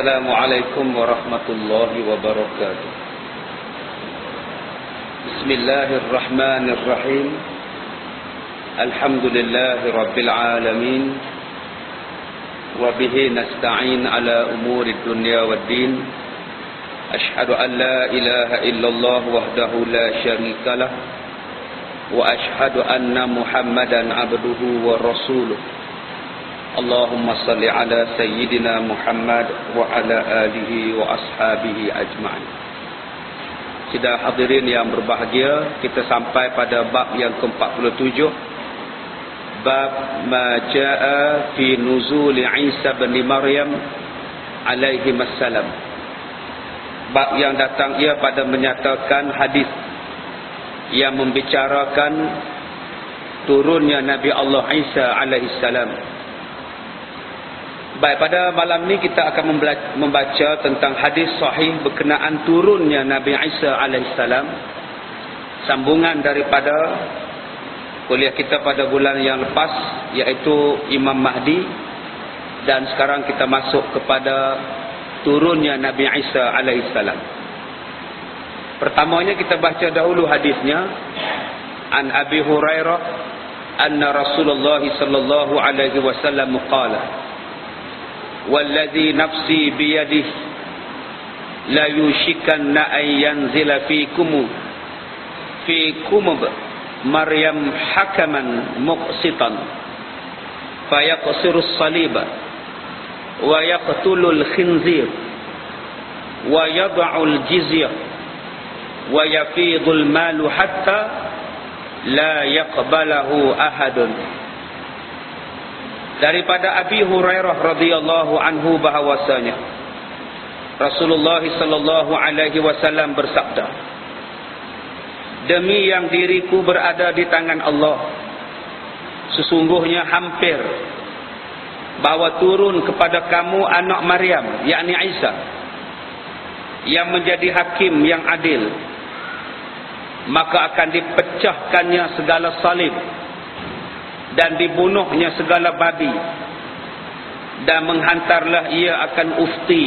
السلام عليكم ورحمة الله وبركاته بسم الله الرحمن الرحيم الحمد لله رب العالمين وبه نستعين على أمور الدنيا والدين أشهد أن لا إله إلا الله وحده لا شريك له وأشهد أن محمدا عبده ورسوله اللهم صل على سيدنا محمد وعلى آله وأصحابه أجمعين Sidang hadirin yang berbahagia, kita sampai pada bab yang ke-47. Bab Maja'a fi nuzul Isa bin Maryam alaihi wassalam. Bab yang datang ia pada menyatakan hadis yang membicarakan turunnya Nabi Allah Isa alaihi salam Baik, pada malam ni kita akan membaca tentang hadis sahih berkenaan turunnya Nabi Isa AS. Sambungan daripada kuliah kita pada bulan yang lepas, iaitu Imam Mahdi. Dan sekarang kita masuk kepada turunnya Nabi Isa AS. Pertamanya kita baca dahulu hadisnya. An Abi Hurairah, anna Rasulullah sallallahu alaihi wasallam qala والذي نفسي بيده لا يوشكن أن ينزل فيكم فيكم مريم حكما مقسطا فيقصر الصليب ويقتل الخنزير ويضع الجزية ويفيض المال حتى لا يقبله أحد. Daripada Abi Hurairah radhiyallahu anhu bahwasanya Rasulullah sallallahu alaihi wasallam bersabda Demi yang diriku berada di tangan Allah sesungguhnya hampir bahawa turun kepada kamu anak Maryam yakni Isa yang menjadi hakim yang adil. Maka akan dipecahkannya segala salib dan dibunuhnya segala babi. Dan menghantarlah ia akan ufti.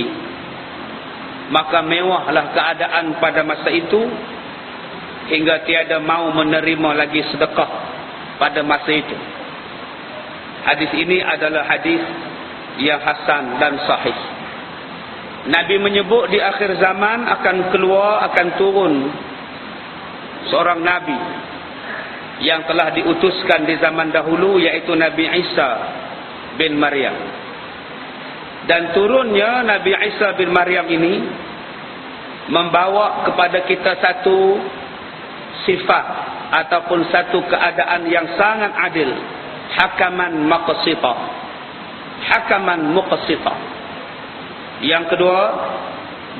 Maka mewahlah keadaan pada masa itu hingga tiada mau menerima lagi sedekah pada masa itu. Hadis ini adalah hadis yang hasan dan sahih. Nabi menyebut di akhir zaman akan keluar akan turun seorang Nabi yang telah diutuskan di zaman dahulu yaitu Nabi Isa bin Maryam. Dan turunnya Nabi Isa bin Maryam ini membawa kepada kita satu sifat ataupun satu keadaan yang sangat adil. Hakaman maqsita. Hakaman muqsita. Yang kedua,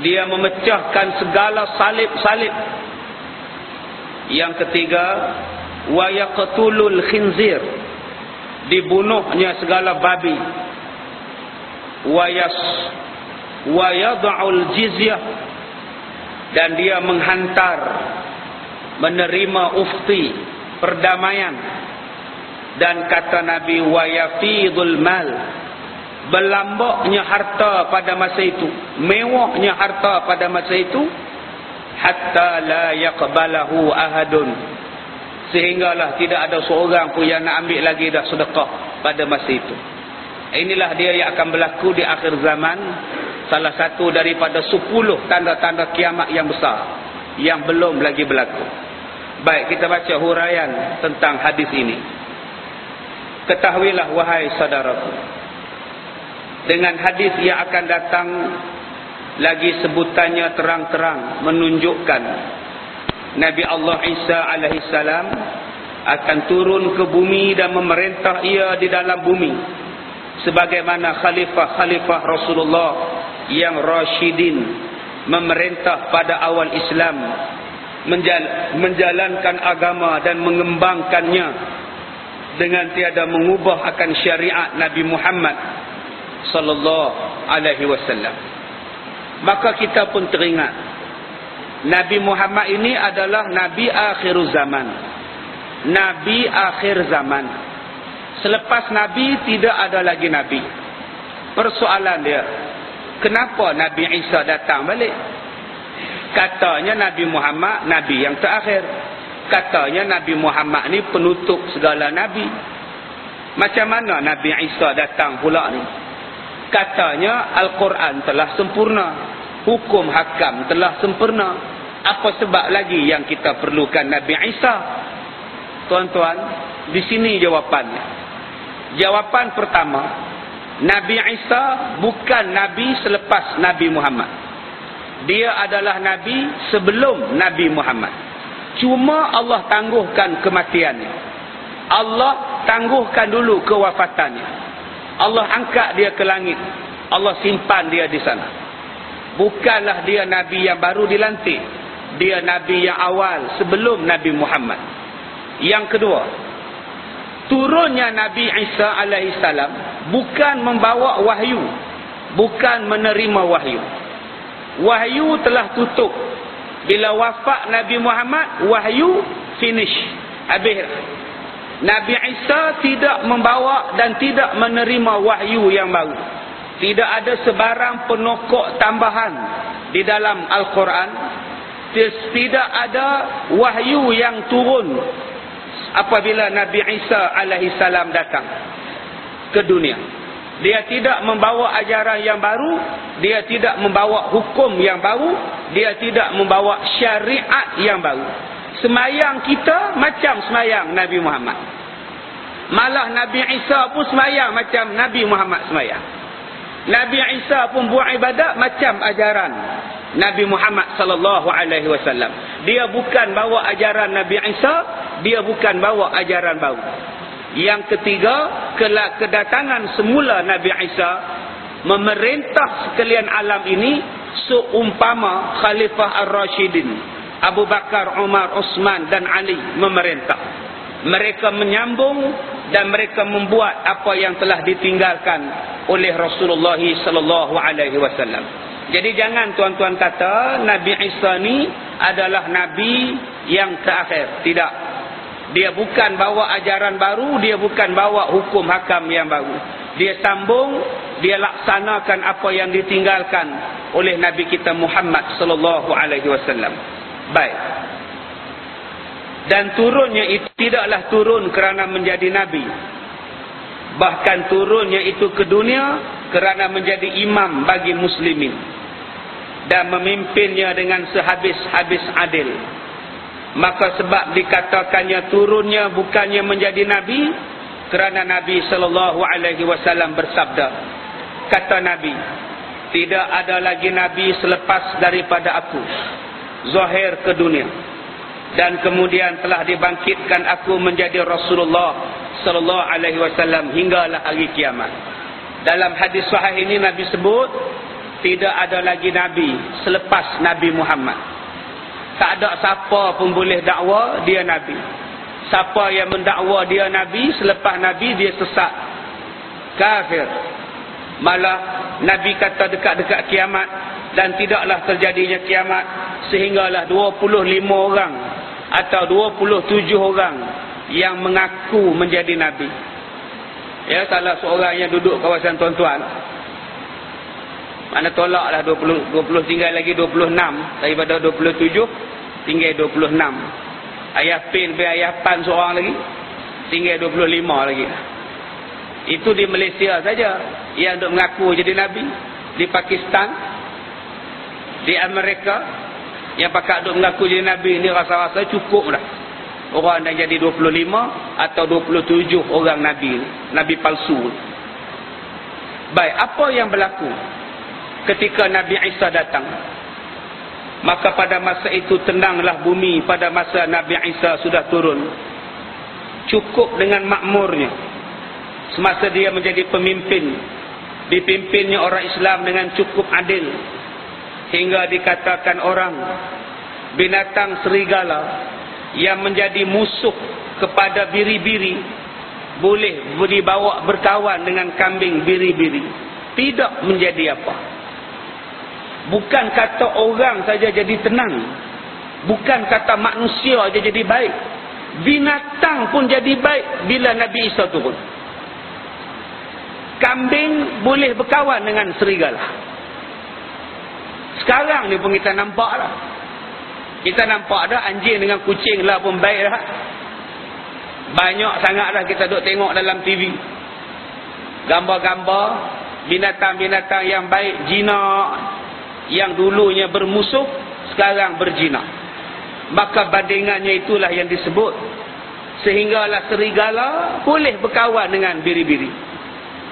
dia memecahkan segala salib-salib. Yang ketiga, wa yaqtulul khinzir. Dibunuhnya segala babi. Wa yas wa yad'ul jizyah. Dan dia menghantar menerima ufti perdamaian. Dan kata nabi wa yafidul mal. Berlambaknya harta pada masa itu mewahnya harta pada masa itu hatta la yaqbalahu ahadun sehinggalah tidak ada seorang pun yang nak ambil lagi dah sedekah pada masa itu. Inilah dia yang akan berlaku di akhir zaman salah satu daripada sepuluh tanda-tanda kiamat yang besar yang belum lagi berlaku. Baik kita baca huraian tentang hadis ini. Ketahuilah wahai saudaraku dengan hadis yang akan datang lagi sebutannya terang-terang menunjukkan Nabi Allah Isa alaihissalam akan turun ke bumi dan memerintah ia di dalam bumi. Sebagaimana khalifah-khalifah Rasulullah yang rasyidin memerintah pada awal Islam menjal menjalankan agama dan mengembangkannya dengan tiada mengubah akan syariat Nabi Muhammad sallallahu alaihi wasallam. Maka kita pun teringat Nabi Muhammad ini adalah Nabi akhir zaman. Nabi akhir zaman. Selepas Nabi tidak ada lagi Nabi. Persoalan dia. kenapa Nabi Isa datang balik katanya Nabi Muhammad Nabi yang terakhir katanya Nabi Muhammad ni penutup segala Nabi macam mana Nabi Isa datang pula ni katanya Al-Quran telah sempurna hukum hakam telah sempurna apa sebab lagi yang kita perlukan Nabi Isa tuan-tuan di sini jawapannya jawapan pertama Nabi Isa bukan Nabi selepas Nabi Muhammad dia adalah Nabi sebelum Nabi Muhammad cuma Allah tangguhkan kematiannya Allah tangguhkan dulu kewafatannya Allah angkat dia ke langit. Allah simpan dia di sana. Bukanlah dia Nabi yang baru dilantik. Dia Nabi yang awal sebelum Nabi Muhammad. Yang kedua. Turunnya Nabi Isa AS bukan membawa wahyu. Bukan menerima wahyu. Wahyu telah tutup. Bila wafat Nabi Muhammad, wahyu finish. Habis. Nabi Isa tidak membawa dan tidak menerima wahyu yang baru. Tidak ada sebarang penokok tambahan di dalam Al-Quran. Tidak ada wahyu yang turun apabila Nabi Isa alaihissalam datang ke dunia. Dia tidak membawa ajaran yang baru, dia tidak membawa hukum yang baru, dia tidak membawa syariat yang baru. Semayang kita macam semayang Nabi Muhammad. Malah Nabi Isa pun semayang macam Nabi Muhammad semayang. Nabi Isa pun buat ibadat macam ajaran Nabi Muhammad sallallahu alaihi wasallam. Dia bukan bawa ajaran Nabi Isa, dia bukan bawa ajaran baru. Yang ketiga, kedatangan semula Nabi Isa memerintah sekalian alam ini seumpama Khalifah Ar-Rashidin Abu Bakar, Umar, Osman dan Ali memerintah. Mereka menyambung dan mereka membuat apa yang telah ditinggalkan oleh Rasulullah sallallahu alaihi wasallam. Jadi jangan tuan-tuan kata Nabi Isa ni adalah nabi yang terakhir. Tidak. Dia bukan bawa ajaran baru, dia bukan bawa hukum hakam yang baru. Dia sambung, dia laksanakan apa yang ditinggalkan oleh Nabi kita Muhammad sallallahu alaihi wasallam baik dan turunnya itu tidaklah turun kerana menjadi nabi bahkan turunnya itu ke dunia kerana menjadi imam bagi muslimin dan memimpinnya dengan sehabis-habis adil maka sebab dikatakannya turunnya bukannya menjadi nabi kerana nabi sallallahu alaihi wasallam bersabda kata nabi tidak ada lagi nabi selepas daripada aku zahir ke dunia dan kemudian telah dibangkitkan aku menjadi Rasulullah sallallahu alaihi wasallam hinggalah hari kiamat. Dalam hadis sahih ini Nabi sebut tidak ada lagi nabi selepas Nabi Muhammad. Tak ada siapa pun boleh dakwa dia nabi. Siapa yang mendakwa dia nabi selepas nabi dia sesat. Kafir. Malah Nabi kata dekat-dekat kiamat dan tidaklah terjadinya kiamat sehinggalah 25 orang atau 27 orang yang mengaku menjadi nabi. Ya salah seorang yang duduk kawasan tuan-tuan. Mana tolaklah 20 20 tinggal lagi 26 daripada 27 tinggal 26. Ayah pin be ayah pan seorang lagi tinggal 25 lagi. Itu di Malaysia saja yang duk mengaku jadi nabi di Pakistan di Amerika yang pakat duk mengaku jadi Nabi ni rasa-rasa cukup dah. Orang dah jadi 25 atau 27 orang Nabi. Nabi palsu. Baik, apa yang berlaku ketika Nabi Isa datang? Maka pada masa itu tenanglah bumi pada masa Nabi Isa sudah turun. Cukup dengan makmurnya. Semasa dia menjadi pemimpin. Dipimpinnya orang Islam dengan cukup adil hingga dikatakan orang binatang serigala yang menjadi musuh kepada biri-biri boleh dibawa berkawan dengan kambing biri-biri tidak menjadi apa bukan kata orang saja jadi tenang bukan kata manusia saja jadi baik binatang pun jadi baik bila Nabi Isa turun kambing boleh berkawan dengan serigala Sekarang ni pun kita nampak lah. Kita nampak dah anjing dengan kucing lah pun baik lah. Banyak sangat dah kita duk tengok dalam TV. Gambar-gambar binatang-binatang yang baik jinak yang dulunya bermusuh sekarang berjinak. Maka bandingannya itulah yang disebut sehinggalah serigala boleh berkawan dengan biri-biri.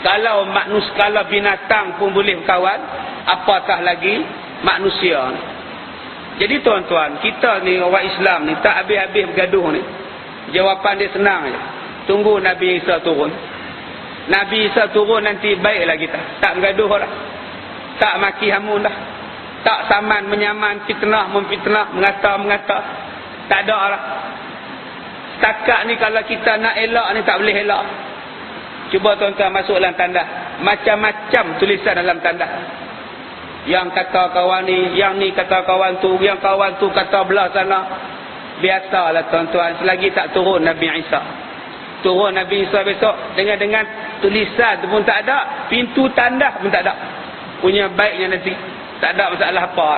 Kalau manusia kalau binatang pun boleh berkawan, apatah lagi manusia. Jadi tuan-tuan, kita ni orang Islam ni tak habis-habis bergaduh ni. Jawapan dia senang je. Tunggu Nabi Isa turun. Nabi Isa turun nanti baiklah kita. Tak bergaduh lah. Tak maki hamun dah. Tak saman menyaman, fitnah, memfitnah, mengata-mengata. Tak ada lah. Setakat ni kalau kita nak elak ni tak boleh elak. Cuba tuan-tuan masuk dalam tanda. Macam-macam tulisan dalam tanda. Yang kata kawan ni, yang ni kata kawan tu, yang kawan tu kata belah sana. Biasalah tuan-tuan, selagi tak turun Nabi Isa. Turun Nabi Isa besok, dengan-dengan tulisan tu pun tak ada, pintu tanda pun tak ada. Punya baiknya nanti. Tak ada masalah apa.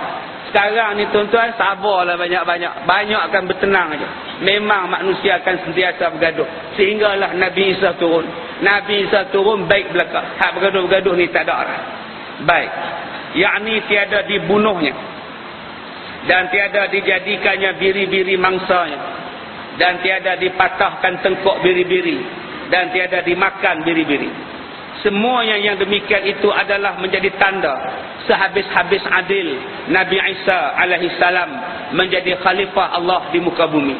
Sekarang ni tuan-tuan, sabarlah banyak-banyak. Banyak akan bertenang aja. Memang manusia akan sentiasa bergaduh. Sehinggalah Nabi Isa turun. Nabi Isa turun baik belakang. Hak bergaduh-bergaduh ni tak ada. Baik yakni tiada dibunuhnya dan tiada dijadikannya biri-biri mangsanya dan tiada dipatahkan tengkok biri-biri dan tiada dimakan biri-biri semuanya yang demikian itu adalah menjadi tanda sehabis-habis adil Nabi Isa alaihi salam menjadi khalifah Allah di muka bumi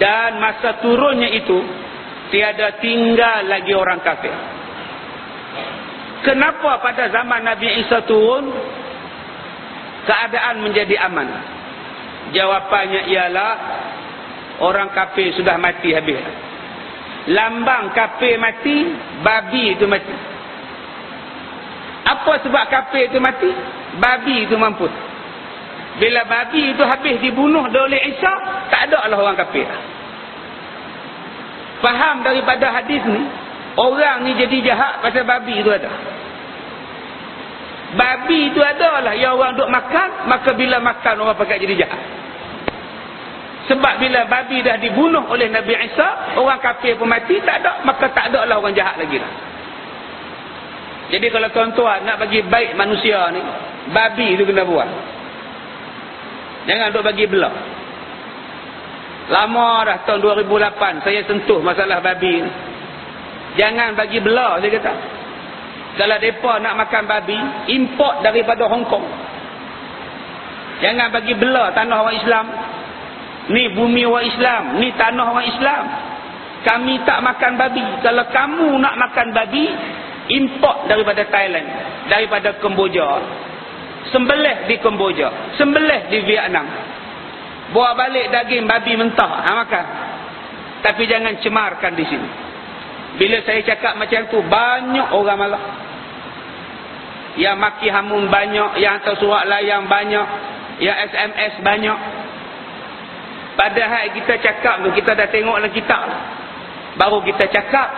dan masa turunnya itu tiada tinggal lagi orang kafir Kenapa pada zaman Nabi Isa turun keadaan menjadi aman? Jawapannya ialah orang kafir sudah mati habis. Lambang kafir mati, babi itu mati. Apa sebab kafir itu mati? Babi itu mampus. Bila babi itu habis dibunuh oleh Isa, tak ada lah orang kafir. Faham daripada hadis ni, Orang ni jadi jahat pasal babi itu ada. Babi itu adalah yang orang duk makan, maka bila makan orang pakai jadi jahat. Sebab bila babi dah dibunuh oleh Nabi Isa, orang kafir pun mati, tak ada, maka tak ada lah orang jahat lagi. Jadi kalau tuan-tuan nak bagi baik manusia ni, babi itu kena buat. Jangan duk bagi belah. Lama dah tahun 2008 saya sentuh masalah babi ni. Jangan bagi belah dia kata. Kalau mereka nak makan babi, import daripada Hong Kong. Jangan bagi belah tanah orang Islam. Ni bumi orang Islam. Ni tanah orang Islam. Kami tak makan babi. Kalau kamu nak makan babi, import daripada Thailand. Daripada Kemboja. Sembelih di Kemboja. Sembelih di Vietnam. Bawa balik daging babi mentah. Ha, makan. Tapi jangan cemarkan di sini. Bila saya cakap macam tu banyak orang malah. Yang maki hamun banyak, yang hantar surat layang banyak, yang SMS banyak. Padahal kita cakap tu, kita dah tengok dalam kitab. Baru kita cakap.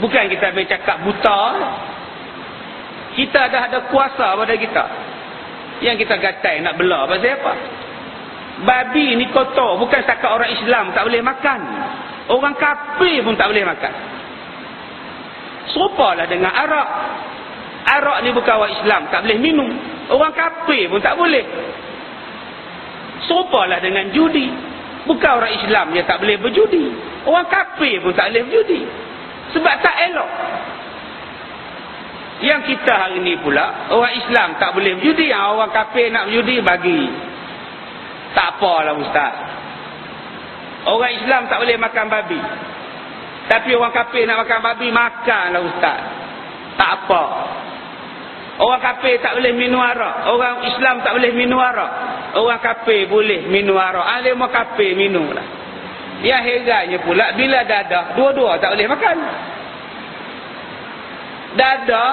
Bukan kita ambil cakap buta. Kita dah ada kuasa pada kita. Yang kita gatai nak belah. Pasal apa? Babi ni kotor. Bukan setakat orang Islam tak boleh makan. Orang kafir pun tak boleh makan. Serupalah dengan arak. Arak ni bukan orang Islam, tak boleh minum. Orang kafir pun tak boleh. Serupalah dengan judi. Bukan orang Islam dia tak boleh berjudi. Orang kafir pun tak boleh berjudi. Sebab tak elok. Yang kita hari ni pula, orang Islam tak boleh berjudi. Yang orang kafir nak berjudi, bagi. Tak apalah Ustaz. Orang Islam tak boleh makan babi. Tapi orang kafir nak makan babi, makanlah ustaz. Tak apa. Orang kafir tak boleh minum arak. Orang Islam tak boleh minum arak. Orang kafir boleh minum arak. Alim orang kafir minum lah. Yang herannya pula, bila dadah, dua-dua tak boleh makan. Dadah,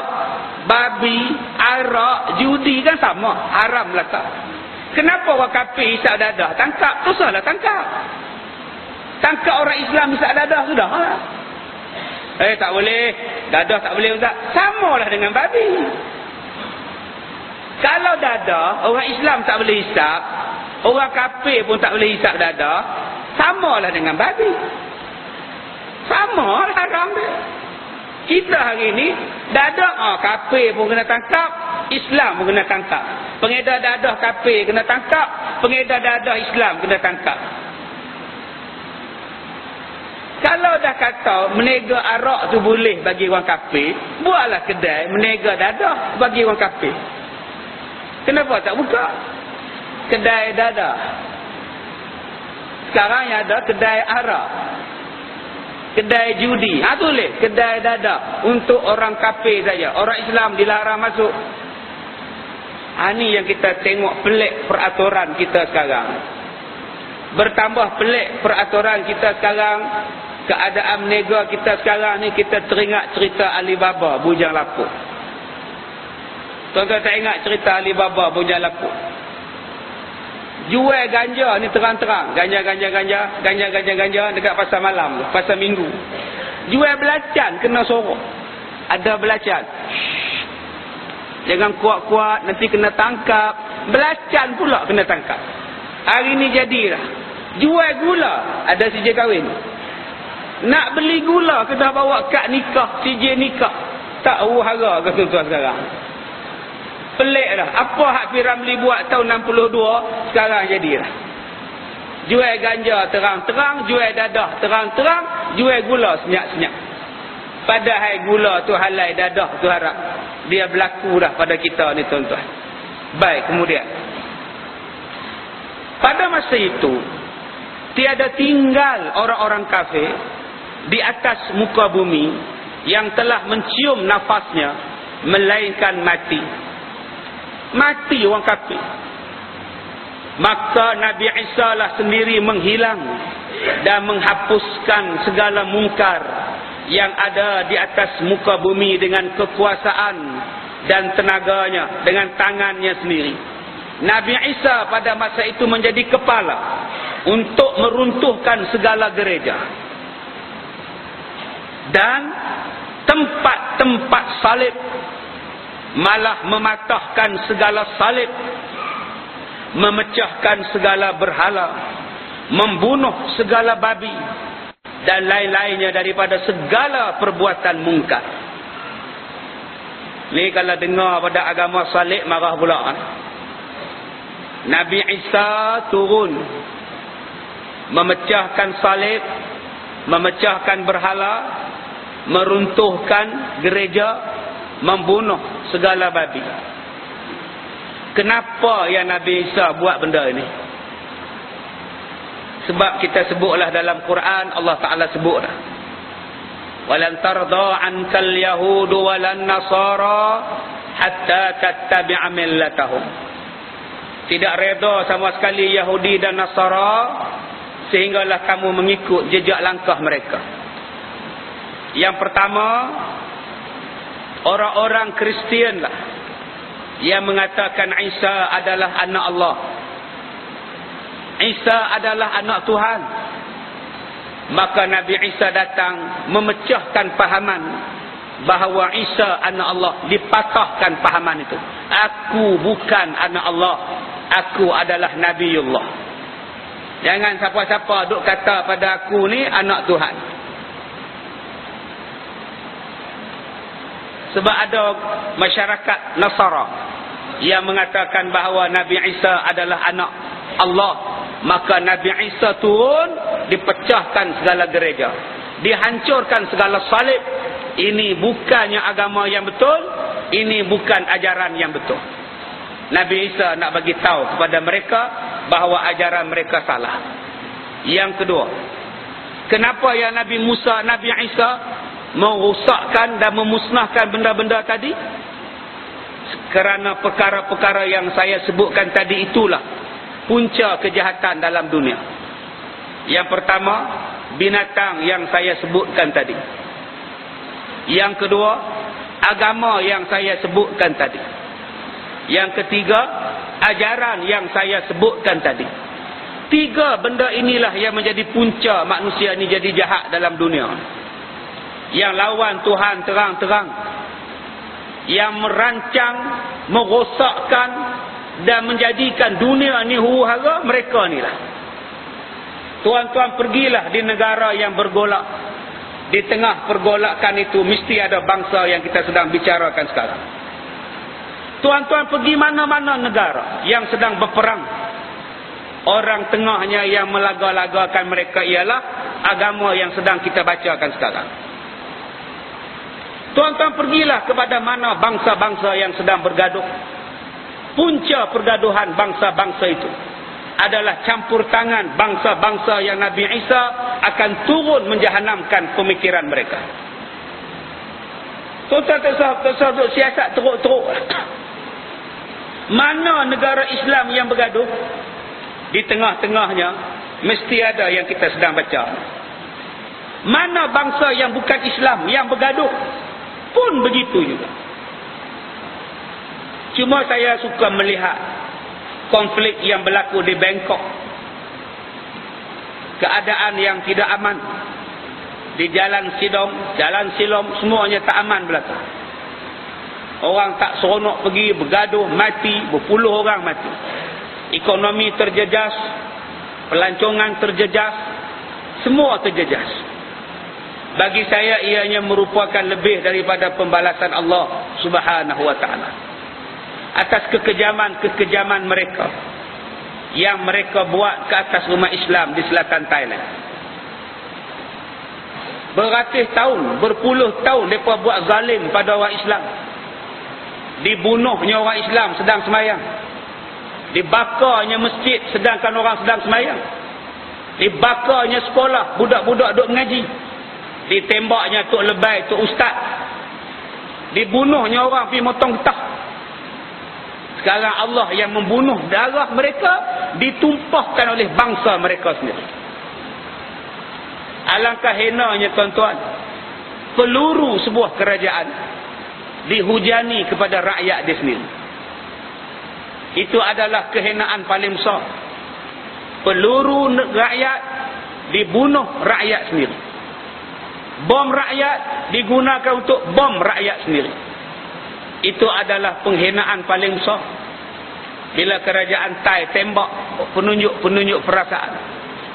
babi, arak, judi kan sama. Haram lah tak. Kenapa orang kafir isap dadah? Tangkap, tu salah tangkap. Tangkap orang Islam bisa dadah sudah. Ha? Eh tak boleh. Dadah tak boleh Ustaz. Samalah dengan babi. Kalau dada, orang Islam tak boleh hisap, orang kafir pun tak boleh hisap dada, samalah dengan babi. Sama lah haram dia. Kita hari ni, dada oh, kafir pun kena tangkap, Islam pun kena tangkap. Pengedar dadah kafir kena tangkap, pengedar dadah Islam kena tangkap. Kalau dah kata menega arak tu boleh bagi orang kafir, buatlah kedai menega dadah bagi orang kafir. Kenapa tak buka? Kedai dadah. Sekarang yang ada kedai arak. Kedai judi. Ha boleh. Kedai dadah. Untuk orang kafir saja. Orang Islam dilarang masuk. Ha ni yang kita tengok pelik peraturan kita sekarang. Bertambah pelik peraturan kita sekarang keadaan menega kita sekarang ni kita teringat cerita Alibaba bujang lapuk tuan-tuan tak ingat cerita Alibaba bujang lapuk jual ganja ni terang-terang. Ganja ganja ganja ganja ganja ganja dekat pasar malam pasar minggu. Jual belacan kena sorok. Ada belacan. Jangan kuat-kuat nanti kena tangkap. Belacan pula kena tangkap. Hari ni jadilah. Jual gula ada sijil kahwin. Nak beli gula kena bawa kad nikah, CJ nikah. Tak uhara ke tuan-tuan sekarang. Pelik dah. Apa hak Piramli buat tahun 62, sekarang jadilah. Jual ganja terang-terang, jual dadah terang-terang, jual gula senyap-senyap. Padahal gula tu halai dadah tu harap. Dia berlaku dah pada kita ni tuan-tuan. Baik, kemudian. Pada masa itu, tiada tinggal orang-orang kafir di atas muka bumi yang telah mencium nafasnya melainkan mati mati orang kafir. Maka Nabi Isa lah sendiri menghilang dan menghapuskan segala mungkar yang ada di atas muka bumi dengan kekuasaan dan tenaganya dengan tangannya sendiri. Nabi Isa pada masa itu menjadi kepala untuk meruntuhkan segala gereja. Dan tempat-tempat salib malah mematahkan segala salib memecahkan segala berhala membunuh segala babi dan lain-lainnya daripada segala perbuatan mungkar ni kalau dengar pada agama salib marah pula kan? Nabi Isa turun memecahkan salib memecahkan berhala meruntuhkan gereja membunuh segala babi. Kenapa yang Nabi Isa buat benda ini? Sebab kita sebutlah dalam Quran Allah Ta'ala sebut walan tarda ankal yahudu walan nasara hatta tattabi'a millatahum. Tidak reda sama sekali Yahudi dan Nasara sehinggalah kamu mengikut jejak langkah mereka. Yang pertama orang-orang Kristian lah yang mengatakan Isa adalah anak Allah. Isa adalah anak Tuhan. Maka Nabi Isa datang memecahkan pahaman bahawa Isa anak Allah dipatahkan pahaman itu. Aku bukan anak Allah. Aku adalah Nabiullah. Jangan siapa-siapa duk kata pada aku ni anak Tuhan. Sebab ada masyarakat Nasara yang mengatakan bahawa Nabi Isa adalah anak Allah. Maka Nabi Isa turun, dipecahkan segala gereja. Dihancurkan segala salib. Ini bukannya agama yang betul. Ini bukan ajaran yang betul. Nabi Isa nak bagi tahu kepada mereka bahawa ajaran mereka salah. Yang kedua, kenapa ya Nabi Musa, Nabi Isa merosakkan dan memusnahkan benda-benda tadi? Kerana perkara-perkara yang saya sebutkan tadi itulah punca kejahatan dalam dunia. Yang pertama binatang yang saya sebutkan tadi. Yang kedua agama yang saya sebutkan tadi. Yang ketiga ajaran yang saya sebutkan tadi. Tiga benda inilah yang menjadi punca manusia ini jadi jahat dalam dunia yang lawan Tuhan terang-terang yang merancang, merosakkan dan menjadikan dunia ni huru-hara mereka ni lah. Tuan-tuan pergilah di negara yang bergolak. Di tengah pergolakan itu mesti ada bangsa yang kita sedang bicarakan sekarang. Tuan-tuan pergi mana-mana negara yang sedang berperang. Orang tengahnya yang melaga-lagakan mereka ialah agama yang sedang kita bacakan sekarang. Tuan-tuan pergilah kepada mana bangsa-bangsa yang sedang bergaduh. Punca pergaduhan bangsa-bangsa itu adalah campur tangan bangsa-bangsa yang Nabi Isa akan turun menjahanamkan pemikiran mereka. Tuan-tuan tersebut siasat teruk-teruk. Mana negara Islam yang bergaduh? Di tengah-tengahnya mesti ada yang kita sedang baca. Mana bangsa yang bukan Islam yang bergaduh? Pun begitu juga. Cuma saya suka melihat konflik yang berlaku di Bangkok. Keadaan yang tidak aman. Di jalan Sidom, jalan Silom, semuanya tak aman berlaku. Orang tak seronok pergi, bergaduh, mati, berpuluh orang mati. Ekonomi terjejas, pelancongan terjejas, semua terjejas. Bagi saya ianya merupakan lebih daripada pembalasan Allah subhanahu wa ta'ala atas kekejaman-kekejaman mereka yang mereka buat ke atas rumah Islam di selatan Thailand. Beratus tahun, berpuluh tahun mereka buat zalim pada orang Islam. Dibunuhnya orang Islam sedang semayang. Dibakarnya masjid sedangkan orang sedang semayang. Dibakarnya sekolah, budak-budak duduk mengaji. Ditembaknya tok lebay, tok ustaz. Dibunuhnya orang pergi motong getah. Sekarang Allah yang membunuh darah mereka ditumpahkan oleh bangsa mereka sendiri. Alangkah henanya tuan-tuan. Peluru sebuah kerajaan dihujani kepada rakyat dia sendiri. Itu adalah kehenaan paling besar. Peluru rakyat dibunuh rakyat sendiri. Bom rakyat digunakan untuk bom rakyat sendiri. Itu adalah penghinaan paling besar. Bila kerajaan Thai tembak penunjuk-penunjuk perasaan.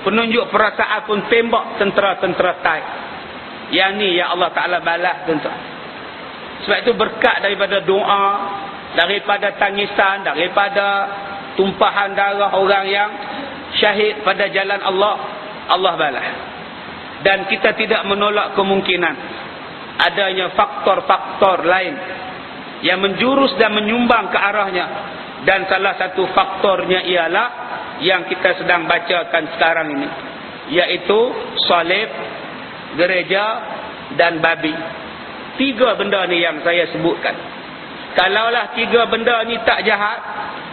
Penunjuk perasaan pun tembak tentera-tentera Thai. Yang ni yang Allah Ta'ala balas tuan sebab itu berkat daripada doa daripada tangisan daripada tumpahan darah orang yang syahid pada jalan Allah Allah balas dan kita tidak menolak kemungkinan adanya faktor-faktor lain yang menjurus dan menyumbang ke arahnya. Dan salah satu faktornya ialah yang kita sedang bacakan sekarang ini iaitu salib gereja dan babi. Tiga benda ni yang saya sebutkan. Kalaulah tiga benda ni tak jahat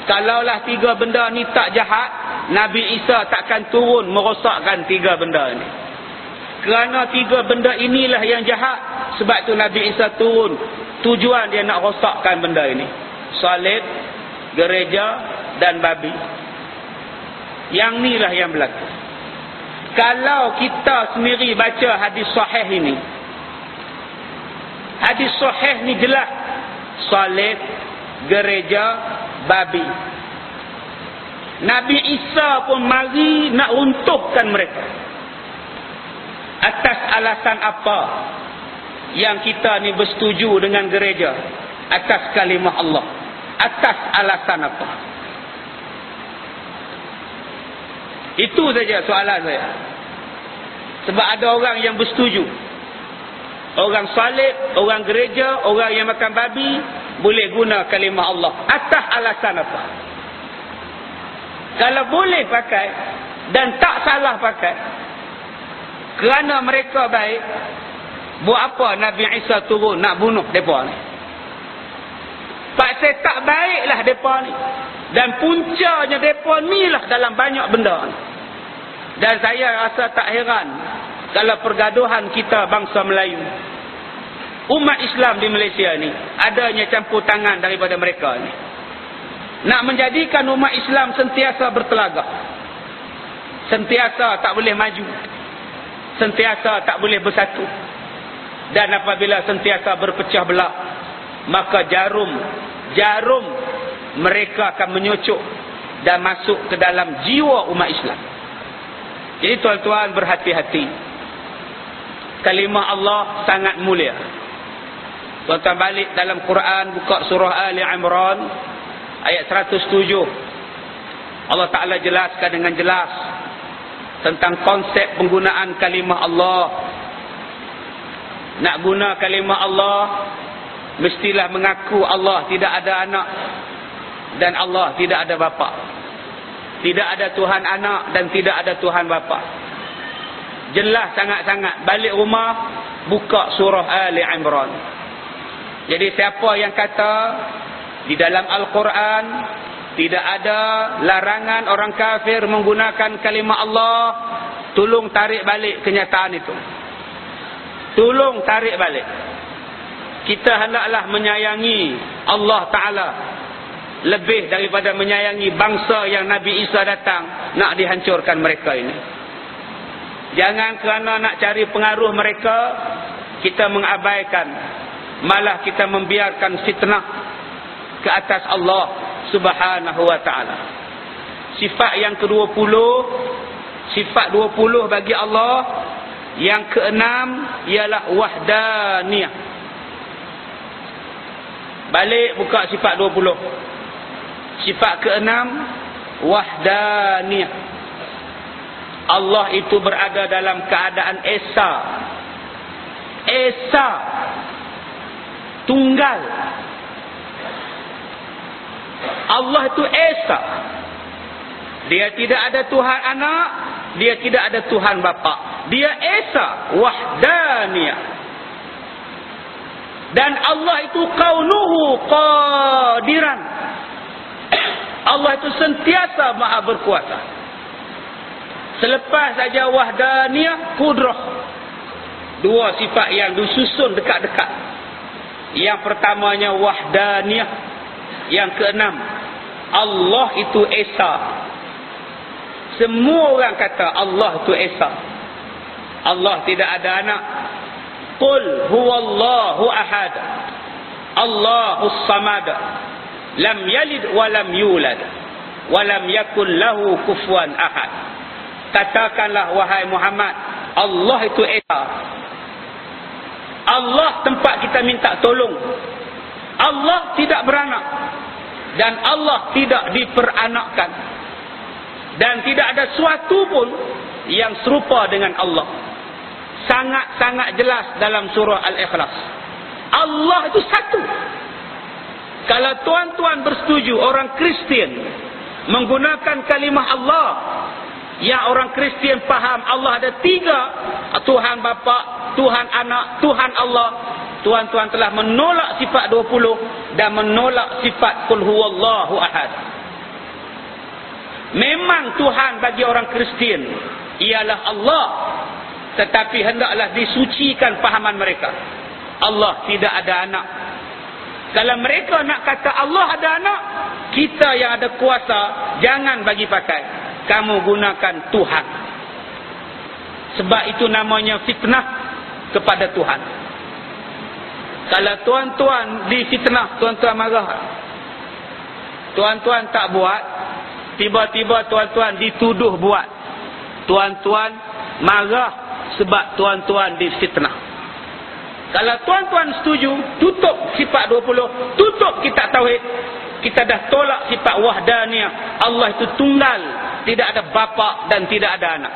kalaulah tiga benda ni tak jahat Nabi Isa takkan turun merosakkan tiga benda ni kerana tiga benda inilah yang jahat sebab tu Nabi Isa turun. Tujuan dia nak rosakkan benda ini. Salib gereja dan babi. Yang inilah yang berlaku. Kalau kita sendiri baca hadis sahih ini hadis sahih ni jelas. Salib gereja babi. Nabi Isa pun mari nak runtuhkan mereka atas alasan apa yang kita ni bersetuju dengan gereja? Atas kalimah Allah. Atas alasan apa? Itu saja soalan saya. Sebab ada orang yang bersetuju. Orang salib orang gereja orang yang makan babi boleh guna kalimah Allah. Atas alasan apa? Kalau boleh pakai dan tak salah pakai kerana mereka baik Buat apa Nabi Isa turun nak bunuh mereka ni? Pasal tak baiklah mereka ni. Dan puncanya mereka ni lah dalam banyak benda ni. Dan saya rasa tak heran kalau pergaduhan kita bangsa Melayu. Umat Islam di Malaysia ni adanya campur tangan daripada mereka ni. Nak menjadikan umat Islam sentiasa bertelagak. Sentiasa tak boleh maju. Sentiasa tak boleh bersatu dan apabila sentiasa berpecah belah maka jarum jarum mereka akan menyucuk dan masuk ke dalam jiwa umat Islam. Jadi tuan-tuan berhati-hati. Kalimah Allah sangat mulia. Tuan-tuan balik dalam Quran buka surah Ali Imran ayat 107. Allah Taala jelaskan dengan jelas tentang konsep penggunaan kalimah Allah. Nak guna kalimah Allah mestilah mengaku Allah tidak ada anak dan Allah tidak ada bapa. Tidak ada Tuhan anak dan tidak ada Tuhan bapa. Jelas sangat-sangat. Balik rumah, buka surah Ali Imran. Jadi siapa yang kata di dalam Al-Quran tidak ada larangan orang kafir menggunakan kalimah Allah, tolong tarik balik kenyataan itu. Tolong tarik balik. Kita hendaklah menyayangi Allah Ta'ala lebih daripada menyayangi bangsa yang Nabi Isa datang nak dihancurkan mereka ini. Jangan kerana nak cari pengaruh mereka kita mengabaikan malah kita membiarkan fitnah ke atas Allah Subhanahu wa taala. Sifat yang ke-20 sifat 20 bagi Allah yang keenam ialah wahdaniyah. Balik buka sifat 20. Sifat keenam wahdaniyah. Allah itu berada dalam keadaan esa. Esa. Tunggal. Allah itu esa. Dia tidak ada Tuhan anak, dia tidak ada Tuhan bapa. Dia esa, wahdaniyah. Dan Allah itu kaunuhu qadiran. Allah itu sentiasa maha berkuasa. Selepas saja wahdaniyah kudrah. Dua sifat yang disusun dekat-dekat. Yang pertamanya wahdaniyah. Yang keenam. Allah itu Esa. Semua orang kata Allah itu Esa. Allah tidak ada anak. Qul huwallahu ahad. Allahus samad lam yalid wa lam yulad wa lam yakul lahu kufuwan ahad katakanlah wahai Muhammad Allah itu esa Allah tempat kita minta tolong Allah tidak beranak dan Allah tidak diperanakkan. Dan tidak ada suatu pun yang serupa dengan Allah. Sangat-sangat jelas dalam surah Al-Ikhlas. Allah itu satu. Kalau tuan-tuan bersetuju orang Kristian menggunakan kalimah Allah yang orang Kristian faham Allah ada tiga Tuhan Bapa, Tuhan Anak, Tuhan Allah. Tuan-tuan telah menolak sifat 20 dan menolak sifat Qul huwallahu ahad. Memang Tuhan bagi orang Kristian ialah Allah tetapi hendaklah disucikan fahaman mereka. Allah tidak ada anak, kalau mereka nak kata Allah ada anak, kita yang ada kuasa, jangan bagi pakai. Kamu gunakan Tuhan. Sebab itu namanya fitnah kepada Tuhan. Kalau tuan-tuan di fitnah, tuan-tuan marah. Tuan-tuan tak buat, tiba-tiba tuan-tuan dituduh buat. Tuan-tuan marah sebab tuan-tuan di fitnah. Kalau tuan-tuan setuju, tutup sifat 20, tutup kitab tauhid. Kita dah tolak sifat wahdaniyah. Allah itu tunggal, tidak ada bapa dan tidak ada anak.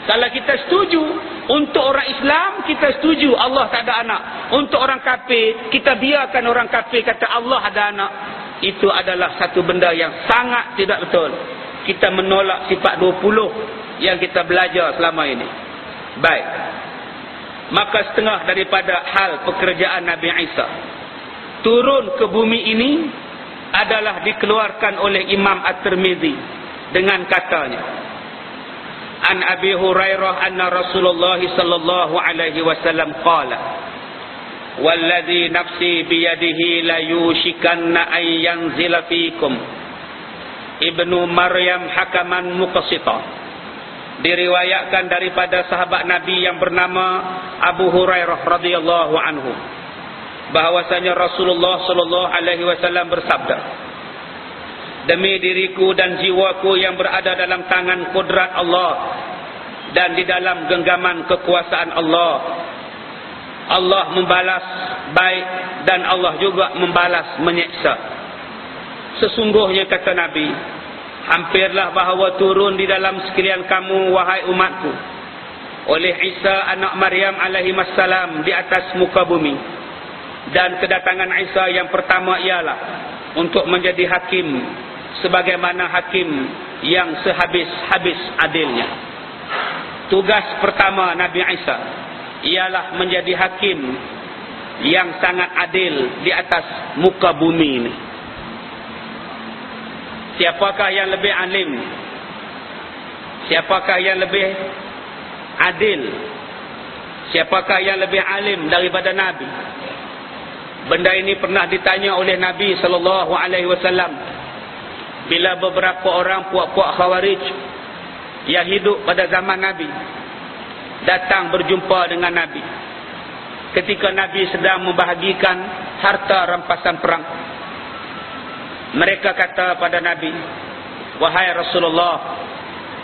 Kalau kita setuju, untuk orang Islam, kita setuju Allah tak ada anak. Untuk orang kafir, kita biarkan orang kafir kata Allah ada anak. Itu adalah satu benda yang sangat tidak betul. Kita menolak sifat 20 yang kita belajar selama ini. Baik maka setengah daripada hal pekerjaan Nabi Isa turun ke bumi ini adalah dikeluarkan oleh Imam At-Tirmizi dengan katanya An Abi Hurairah anna Rasulullah sallallahu alaihi wasallam qala Walladhi nafsi biyadihi la yushikanna an yanzila fikum Ibnu Maryam hakaman muqsitah diriwayatkan daripada sahabat Nabi yang bernama Abu Hurairah radhiyallahu anhu. bahwasanya Rasulullah sallallahu alaihi wasallam bersabda Demi diriku dan jiwaku yang berada dalam tangan kudrat Allah dan di dalam genggaman kekuasaan Allah. Allah membalas baik dan Allah juga membalas menyeksa sesungguhnya kata Nabi hampirlah bahawa turun di dalam sekalian kamu wahai umatku oleh Isa anak Maryam alaihi wassalam di atas muka bumi. Dan kedatangan Isa yang pertama ialah untuk menjadi hakim sebagaimana hakim yang sehabis-habis adilnya. Tugas pertama Nabi Isa ialah menjadi hakim yang sangat adil di atas muka bumi ini. Siapakah yang lebih alim? Siapakah yang lebih adil? Siapakah yang lebih alim daripada nabi? Benda ini pernah ditanya oleh nabi sallallahu alaihi wasallam bila beberapa orang puak-puak khawarij yang hidup pada zaman nabi datang berjumpa dengan nabi ketika nabi sedang membahagikan harta rampasan perang mereka kata pada nabi wahai rasulullah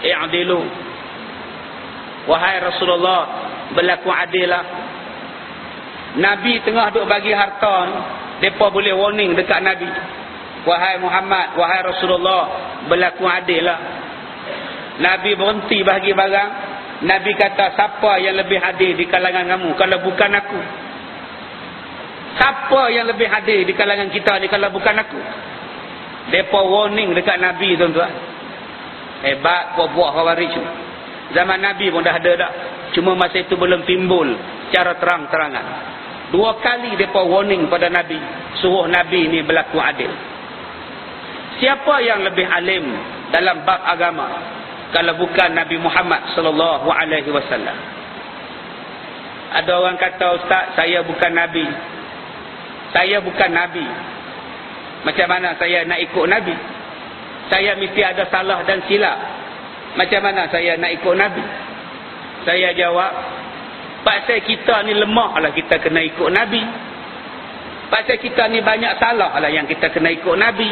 i'dilu Wahai Rasulullah, berlaku adillah. Nabi tengah duk bagi harta ni, depa boleh warning dekat Nabi. Wahai Muhammad, wahai Rasulullah, berlaku adillah. Nabi berhenti bagi barang. Nabi kata, siapa yang lebih adil di kalangan kamu kalau bukan aku? Siapa yang lebih adil di kalangan kita ni kalau bukan aku? Depa warning dekat Nabi tuan-tuan. Hebat buah-buah khawarij tu. Zaman Nabi pun dah ada dah. Cuma masa itu belum timbul cara terang-terangan. Dua kali mereka warning pada Nabi. Suruh Nabi ini berlaku adil. Siapa yang lebih alim dalam bab agama kalau bukan Nabi Muhammad sallallahu alaihi wasallam? Ada orang kata ustaz saya bukan nabi. Saya bukan nabi. Macam mana saya nak ikut nabi? Saya mesti ada salah dan silap. Macam mana saya nak ikut Nabi? Saya jawab, pasal kita ni lemah lah kita kena ikut Nabi. Pasal kita ni banyak salah lah yang kita kena ikut Nabi.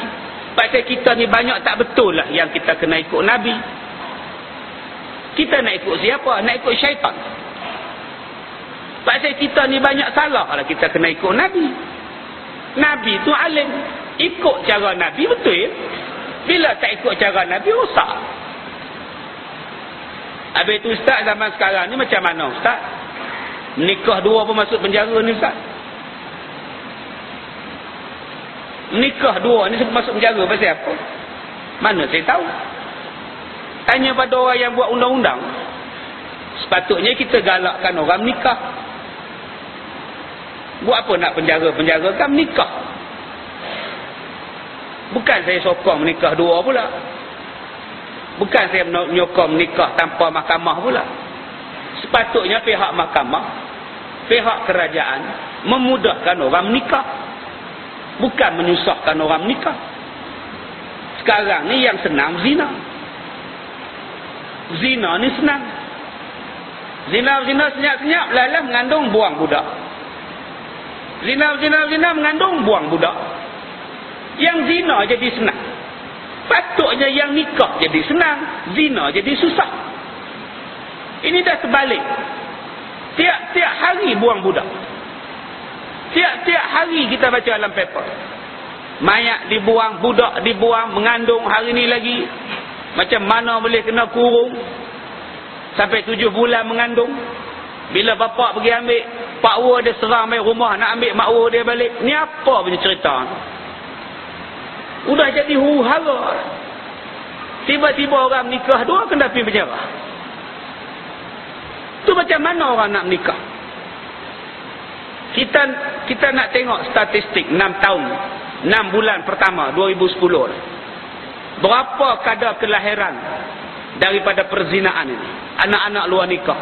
Pasal kita ni banyak tak betul lah yang kita kena ikut Nabi. Kita nak ikut siapa? Nak ikut syaitan. Pasal kita ni banyak salah lah kita kena ikut Nabi. Nabi tu alim. Ikut cara Nabi betul. Bila tak ikut cara Nabi, rosak. Habis itu ustaz zaman sekarang ni macam mana ustaz? Menikah dua pun masuk penjara ni ustaz. Menikah dua ni masuk penjara pasal apa? Mana saya tahu? Tanya pada orang yang buat undang-undang. Sepatutnya kita galakkan orang menikah. Buat apa nak penjara-penjara kan menikah? Bukan saya sokong menikah dua pula. Bukan saya menyokong nikah tanpa mahkamah pula. Sepatutnya pihak mahkamah, pihak kerajaan memudahkan orang menikah. Bukan menyusahkan orang menikah. Sekarang ni yang senang zina. Zina ni senang. Zina-zina senyap-senyap lalah mengandung buang budak. Zina-zina-zina mengandung buang budak. Yang zina jadi senang. Patutnya yang nikah jadi senang. Zina jadi susah. Ini dah terbalik. Tiap-tiap hari buang budak. Tiap-tiap hari kita baca dalam paper. Mayat dibuang, budak dibuang, mengandung hari ni lagi. Macam mana boleh kena kurung. Sampai tujuh bulan mengandung. Bila bapak pergi ambil, pak wu dia serang main rumah nak ambil mak wu dia balik. Ni apa punya cerita? Udah jadi huru hara. Tiba-tiba orang nikah dua kena pergi penjara. Tu macam mana orang nak nikah? Kita kita nak tengok statistik 6 tahun, 6 bulan pertama 2010. Berapa kadar kelahiran daripada perzinaan ini? Anak-anak luar nikah.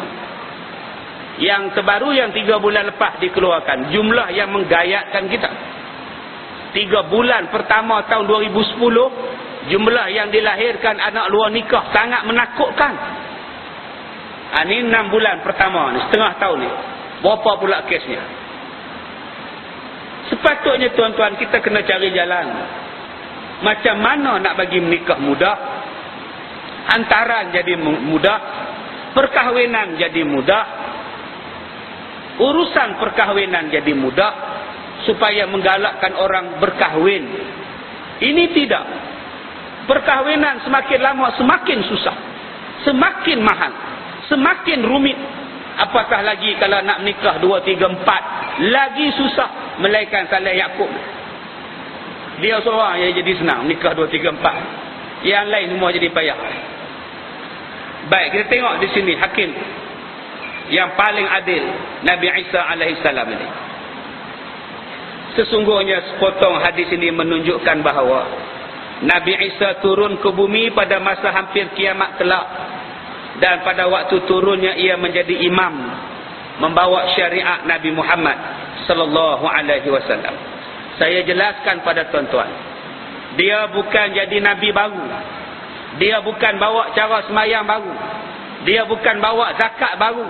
Yang terbaru yang 3 bulan lepas dikeluarkan, jumlah yang menggayatkan kita tiga bulan pertama tahun 2010 jumlah yang dilahirkan anak luar nikah sangat menakutkan ha, ini enam bulan pertama ni setengah tahun ni berapa pula kesnya Sepatutnya tuan-tuan kita kena cari jalan. Macam mana nak bagi menikah mudah? Hantaran jadi mudah. Perkahwinan jadi mudah. Urusan perkahwinan jadi mudah. Supaya menggalakkan orang berkahwin. Ini tidak. Perkahwinan semakin lama semakin susah. Semakin mahal. Semakin rumit. Apatah lagi kalau nak nikah dua, tiga, empat. Lagi susah melainkan Saleh Yaakob. Dia seorang yang jadi senang. Nikah dua, tiga, empat. Yang lain semua jadi payah. Baik, kita tengok di sini hakim. Yang paling adil. Nabi Isa AS ini. Sesungguhnya sepotong hadis ini menunjukkan bahawa Nabi Isa turun ke bumi pada masa hampir kiamat kelak dan pada waktu turunnya ia menjadi imam membawa syariat Nabi Muhammad sallallahu alaihi wasallam. Saya jelaskan pada tuan-tuan. Dia bukan jadi nabi baru. Dia bukan bawa cara semayang baru. Dia bukan bawa zakat baru.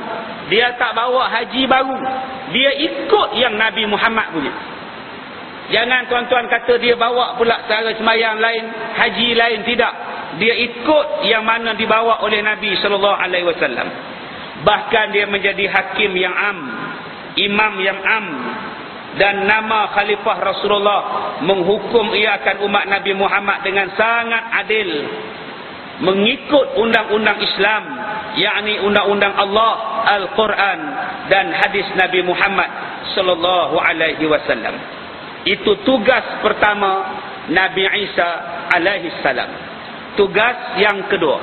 Dia tak bawa haji baru. Dia ikut yang Nabi Muhammad punya. Jangan tuan-tuan kata dia bawa pula cara semayang lain, haji lain tidak dia ikut yang mana dibawa oleh Nabi sallallahu alaihi wasallam. Bahkan dia menjadi hakim yang am, imam yang am dan nama khalifah Rasulullah menghukum ia akan umat Nabi Muhammad dengan sangat adil mengikut undang-undang Islam yakni undang-undang Allah Al-Quran dan hadis Nabi Muhammad sallallahu alaihi wasallam. Itu tugas pertama Nabi Isa alaihi salam. Tugas yang kedua.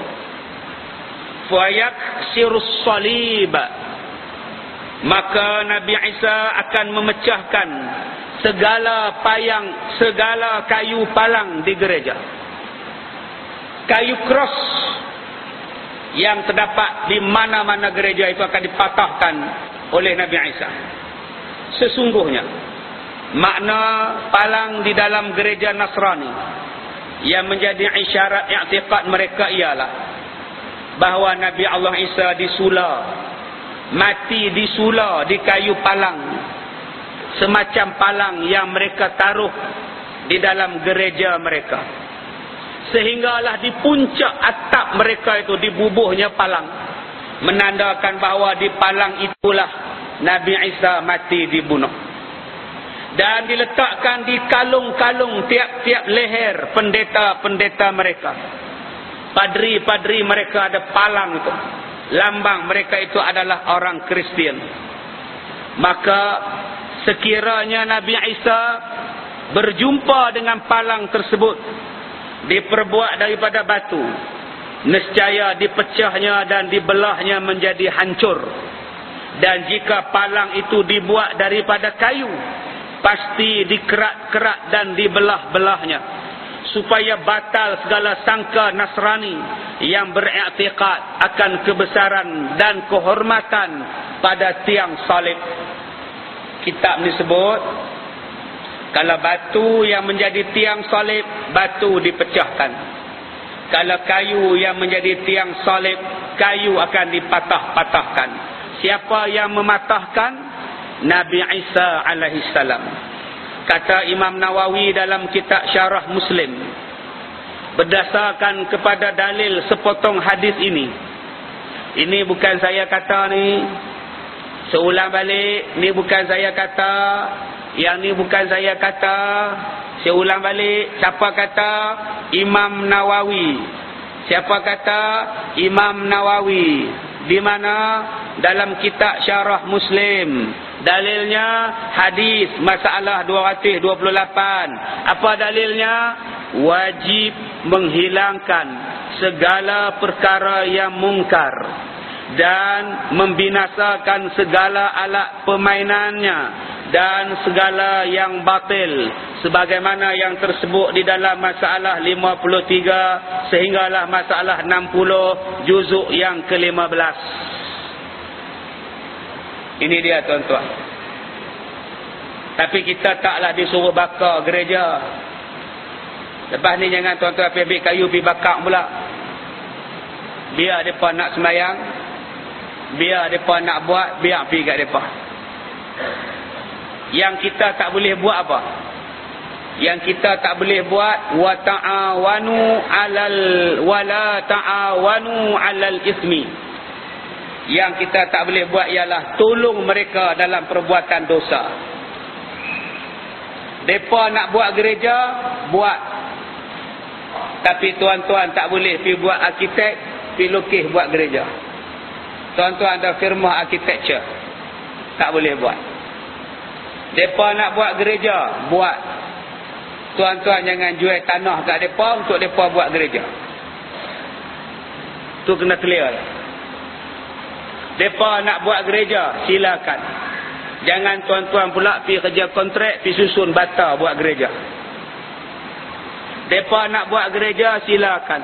Fayak sirus salib. Maka Nabi Isa akan memecahkan segala payang segala kayu palang di gereja. Kayu cross yang terdapat di mana-mana gereja itu akan dipatahkan oleh Nabi Isa. Sesungguhnya makna palang di dalam gereja Nasrani. Yang menjadi isyarat i'tiqad mereka ialah bahawa Nabi Allah Isa disula mati disula di kayu palang. Semacam palang yang mereka taruh di dalam gereja mereka. Sehinggalah di puncak atap mereka itu dibubuhnya palang menandakan bahawa di palang itulah Nabi Isa mati dibunuh dan diletakkan di kalung-kalung tiap-tiap leher pendeta-pendeta mereka. Padri-padri mereka ada palang itu. Lambang mereka itu adalah orang Kristian. Maka sekiranya Nabi Isa berjumpa dengan palang tersebut diperbuat daripada batu, nescaya dipecahnya dan dibelahnya menjadi hancur. Dan jika palang itu dibuat daripada kayu, pasti dikerak-kerak dan dibelah-belahnya. Supaya batal segala sangka Nasrani yang beriktikad akan kebesaran dan kehormatan pada tiang salib. Kitab ni sebut kalau batu yang menjadi tiang salib batu dipecahkan. Kalau kayu yang menjadi tiang salib kayu akan dipatah-patahkan. Siapa yang mematahkan Nabi Isa alaihi salam. Kata Imam Nawawi dalam kitab Syarah Muslim berdasarkan kepada dalil sepotong hadis ini. Ini bukan saya kata ni. Seulang balik, ni bukan saya kata. Yang ni bukan saya kata. Saya ulang balik, siapa kata? Imam Nawawi. Siapa kata? Imam Nawawi. Di mana? Dalam kitab Syarah Muslim. Dalilnya hadis masalah 228. Apa dalilnya? Wajib menghilangkan segala perkara yang mungkar dan membinasakan segala alat permainannya dan segala yang batil sebagaimana yang tersebut di dalam masalah 53 sehinggalah masalah 60 juzuk yang ke-15 ini dia tuan-tuan. Tapi kita taklah disuruh bakar gereja. Lepas ni jangan tuan-tuan pergi ambil kayu pergi bakar pula. Biar mereka nak semayang. Biar mereka nak buat. Biar pergi kat mereka. Yang kita tak boleh buat apa? Yang kita tak boleh buat wa ta'awanu 'alal wala ta'awanu 'alal ismi. Yang kita tak boleh buat ialah tolong mereka dalam perbuatan dosa. Depa nak buat gereja, buat. Tapi tuan-tuan tak boleh pergi buat arkitek, pergi lukis buat gereja. Tuan-tuan ada firma architecture. Tak boleh buat. Depa nak buat gereja, buat. Tuan-tuan jangan jual tanah kat depa untuk depa buat gereja. Tu kena clear. Depa nak buat gereja, silakan. Jangan tuan-tuan pula pergi kerja kontrak, pergi susun bata buat gereja. Depa nak buat gereja, silakan.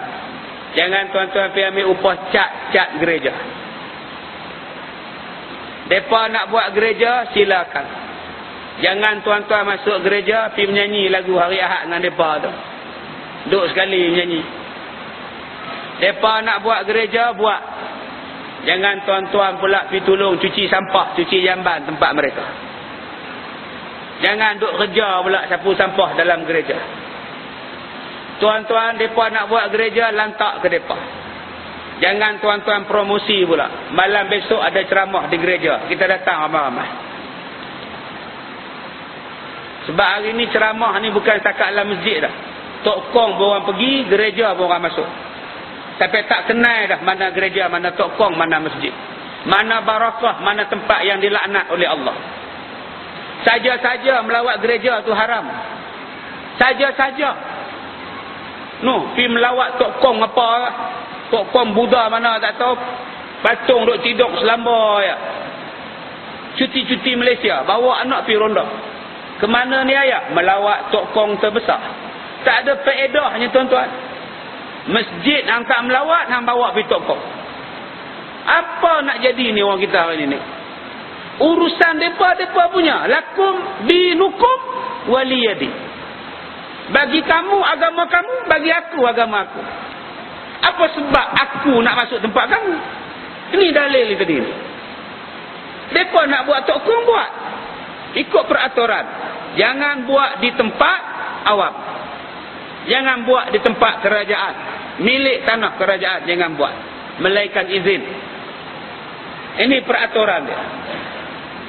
Jangan tuan-tuan pergi ambil upah cat-cat gereja. Depa nak buat gereja, silakan. Jangan tuan-tuan masuk gereja, pergi menyanyi lagu hari Ahad dengan depa tu. Duduk sekali menyanyi. Depa nak buat gereja, buat. Jangan tuan-tuan pula pergi tolong cuci sampah, cuci jamban tempat mereka. Jangan duduk kerja pula sapu sampah dalam gereja. Tuan-tuan, depa nak buat gereja, lantak ke depa. Jangan tuan-tuan promosi pula. Malam besok ada ceramah di gereja. Kita datang ramai-ramai. Sebab hari ni ceramah ni bukan setakat dalam masjid dah. Tok Kong pun orang pergi, gereja pun orang masuk. Tapi tak kenal dah mana gereja, mana Tok Kong, mana masjid. Mana barakah, mana tempat yang dilaknat oleh Allah. Saja-saja melawat gereja tu haram. Saja-saja. No, pergi melawat Tok Kong apa. Tok Kom Buddha mana tak tahu. Patung duk tidur selamba ya. Cuti-cuti Malaysia. Bawa anak pergi ronda. Kemana ni ayah? Melawat Tok Kong terbesar. Tak ada faedahnya tuan-tuan. Masjid yang tak melawat, yang bawa pergi Tok Kong. Apa nak jadi ni orang kita hari ni? Urusan mereka-mereka punya. Lakum dinukum waliyadi. Bagi kamu agama kamu, bagi aku agama aku. Apa sebab aku nak masuk tempat kamu? Ini dalil tadi ni. Mereka nak buat tokong buat. Ikut peraturan. Jangan buat di tempat awam. Jangan buat di tempat kerajaan. Milik tanah kerajaan jangan buat. Melainkan izin. Ini peraturan dia.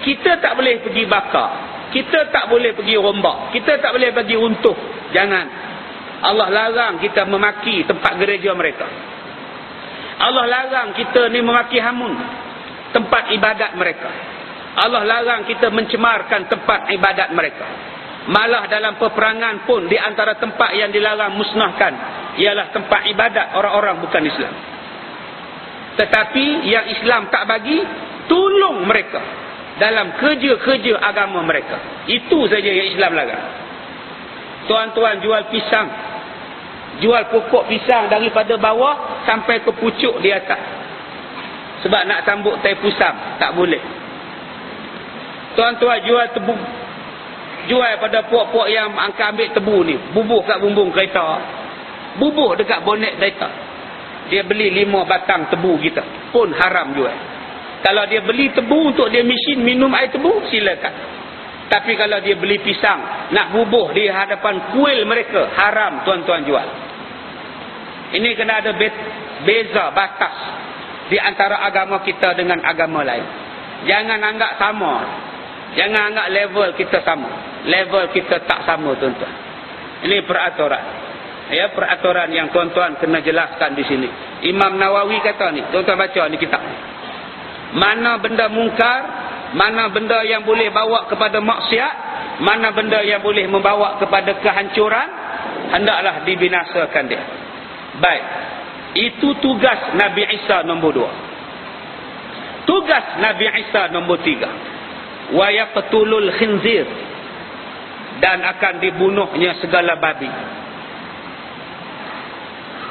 Kita tak boleh pergi bakar. Kita tak boleh pergi rombak. Kita tak boleh bagi untuh. Jangan. Allah larang kita memaki tempat gereja mereka. Allah larang kita ni memaki hamun tempat ibadat mereka. Allah larang kita mencemarkan tempat ibadat mereka. Malah dalam peperangan pun di antara tempat yang dilarang musnahkan ialah tempat ibadat orang-orang bukan Islam. Tetapi yang Islam tak bagi tolong mereka dalam kerja-kerja agama mereka. Itu saja yang Islam larang. Tuan-tuan jual pisang jual pokok pisang daripada bawah sampai ke pucuk di atas sebab nak sambut tai pusam tak boleh tuan-tuan jual tebu jual pada puak-puak yang angkat ambil tebu ni. Bubuh kat bumbung kereta. Bubuh dekat bonet kereta. Dia beli lima batang tebu kita. Pun haram jual. Kalau dia beli tebu untuk dia mesin minum air tebu silakan. Tapi kalau dia beli pisang nak bubuh di hadapan kuil mereka haram tuan-tuan jual. Ini kena ada beza batas di antara agama kita dengan agama lain. Jangan anggap sama. Jangan anggap level kita sama. Level kita tak sama tuan-tuan. Ini peraturan. Ya, peraturan yang tuan-tuan kena jelaskan di sini. Imam Nawawi kata ni, tuan-tuan baca ni kitab. Mana benda mungkar, mana benda yang boleh bawa kepada maksiat, mana benda yang boleh membawa kepada kehancuran, hendaklah dibinasakan dia. Baik. Itu tugas Nabi Isa nombor dua. Tugas Nabi Isa nombor tiga. Wa yaqtulul khinzir. Dan akan dibunuhnya segala babi.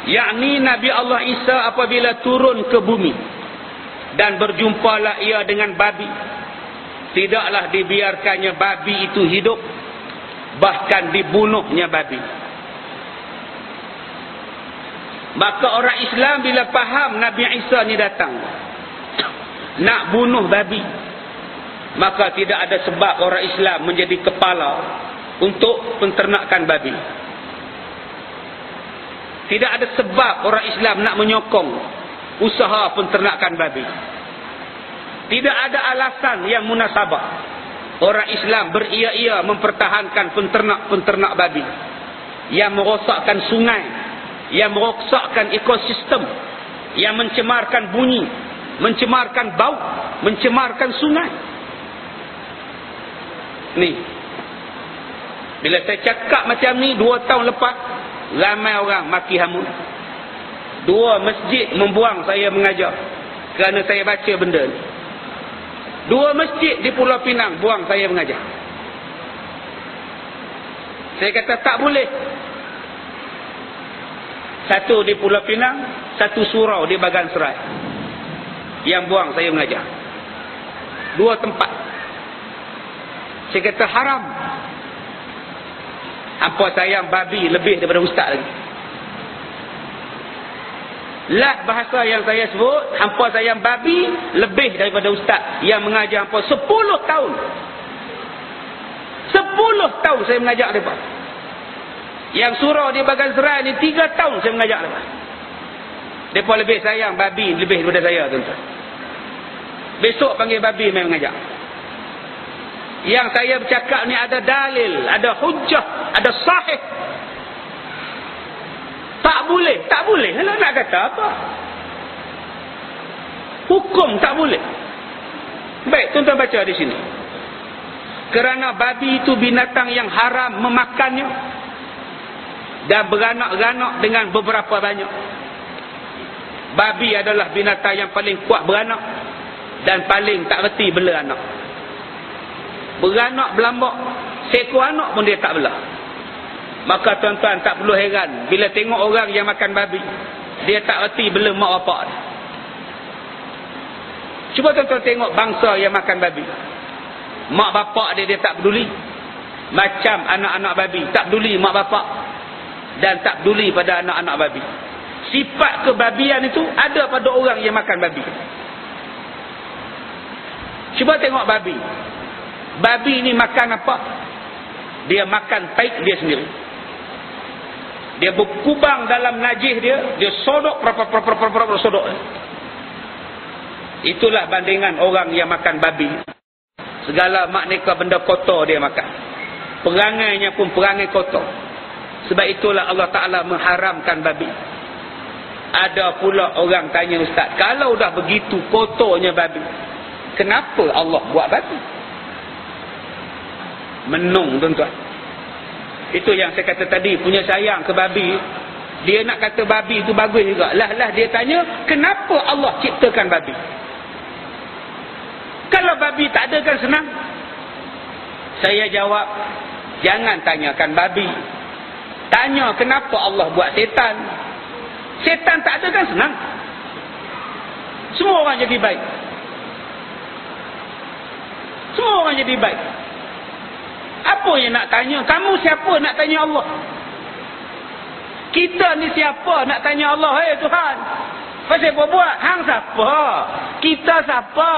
Yakni Nabi Allah Isa apabila turun ke bumi. Dan berjumpalah ia dengan babi. Tidaklah dibiarkannya babi itu hidup. Bahkan dibunuhnya babi. Maka orang Islam bila faham Nabi Isa ni datang. Nak bunuh babi. Maka tidak ada sebab orang Islam menjadi kepala untuk penternakan babi. Tidak ada sebab orang Islam nak menyokong usaha penternakan babi. Tidak ada alasan yang munasabah orang Islam beria-ia mempertahankan penternak-penternak babi yang merosakkan sungai, yang merosakkan ekosistem, yang mencemarkan bunyi, mencemarkan bau, mencemarkan sungai. Ni. Bila saya cakap macam ni dua tahun lepas, ramai orang maki hamun. Dua masjid membuang saya mengajar kerana saya baca benda ni. Dua masjid di Pulau Pinang buang saya mengajar. Saya kata tak boleh. Satu di Pulau Pinang, satu surau di Bagan Serai. Yang buang saya mengajar. Dua tempat. Saya kata haram. Apa sayang babi lebih daripada ustaz lagi. Lah bahasa yang saya sebut, hampa sayang babi lebih daripada ustaz yang mengajar hampa 10 tahun. 10 tahun saya mengajar mereka. Yang surau di bagian serai ni 3 tahun saya mengajar mereka. Mereka lebih sayang babi lebih daripada saya tuan-tuan. Besok panggil babi main mengajar. Yang saya bercakap ni ada dalil, ada hujah, ada sahih tak boleh, tak boleh. Kalau nak kata apa? Hukum tak boleh. Baik, tuan-tuan baca di sini. Kerana babi itu binatang yang haram memakannya dan beranak-ranak dengan beberapa banyak. Babi adalah binatang yang paling kuat beranak dan paling tak reti bela anak. Beranak berlambak, seekor anak pun dia tak bela. Maka tuan-tuan tak perlu heran bila tengok orang yang makan babi. Dia tak reti bela mak bapak. Cuba tuan-tuan tengok bangsa yang makan babi. Mak bapak dia dia tak peduli. Macam anak-anak babi. Tak peduli mak bapak. Dan tak peduli pada anak-anak babi. Sifat kebabian itu ada pada orang yang makan babi. Cuba tengok babi. Babi ini makan apa? Dia makan taik dia sendiri. Dia berkubang dalam najis dia dia sodok berapa sodok. Itulah bandingan orang yang makan babi. Segala makneka benda kotor dia makan. Perangainya pun perangai kotor. Sebab itulah Allah Ta'ala mengharamkan babi. Ada pula orang tanya ustaz kalau dah begitu kotornya babi kenapa Allah buat babi menung tuan-tuan itu yang saya kata tadi, punya sayang ke babi. Dia nak kata babi itu bagus juga. Lah lah dia tanya, kenapa Allah ciptakan babi? Kalau babi tak ada kan senang. Saya jawab, jangan tanyakan babi. Tanya kenapa Allah buat setan. Setan tak ada kan senang. Semua orang jadi baik. Semua orang jadi baik. Apa yang nak tanya? Kamu siapa nak tanya Allah? Kita ni siapa nak tanya Allah? Hei Tuhan. Pasal apa buat? Hang siapa? Kita siapa?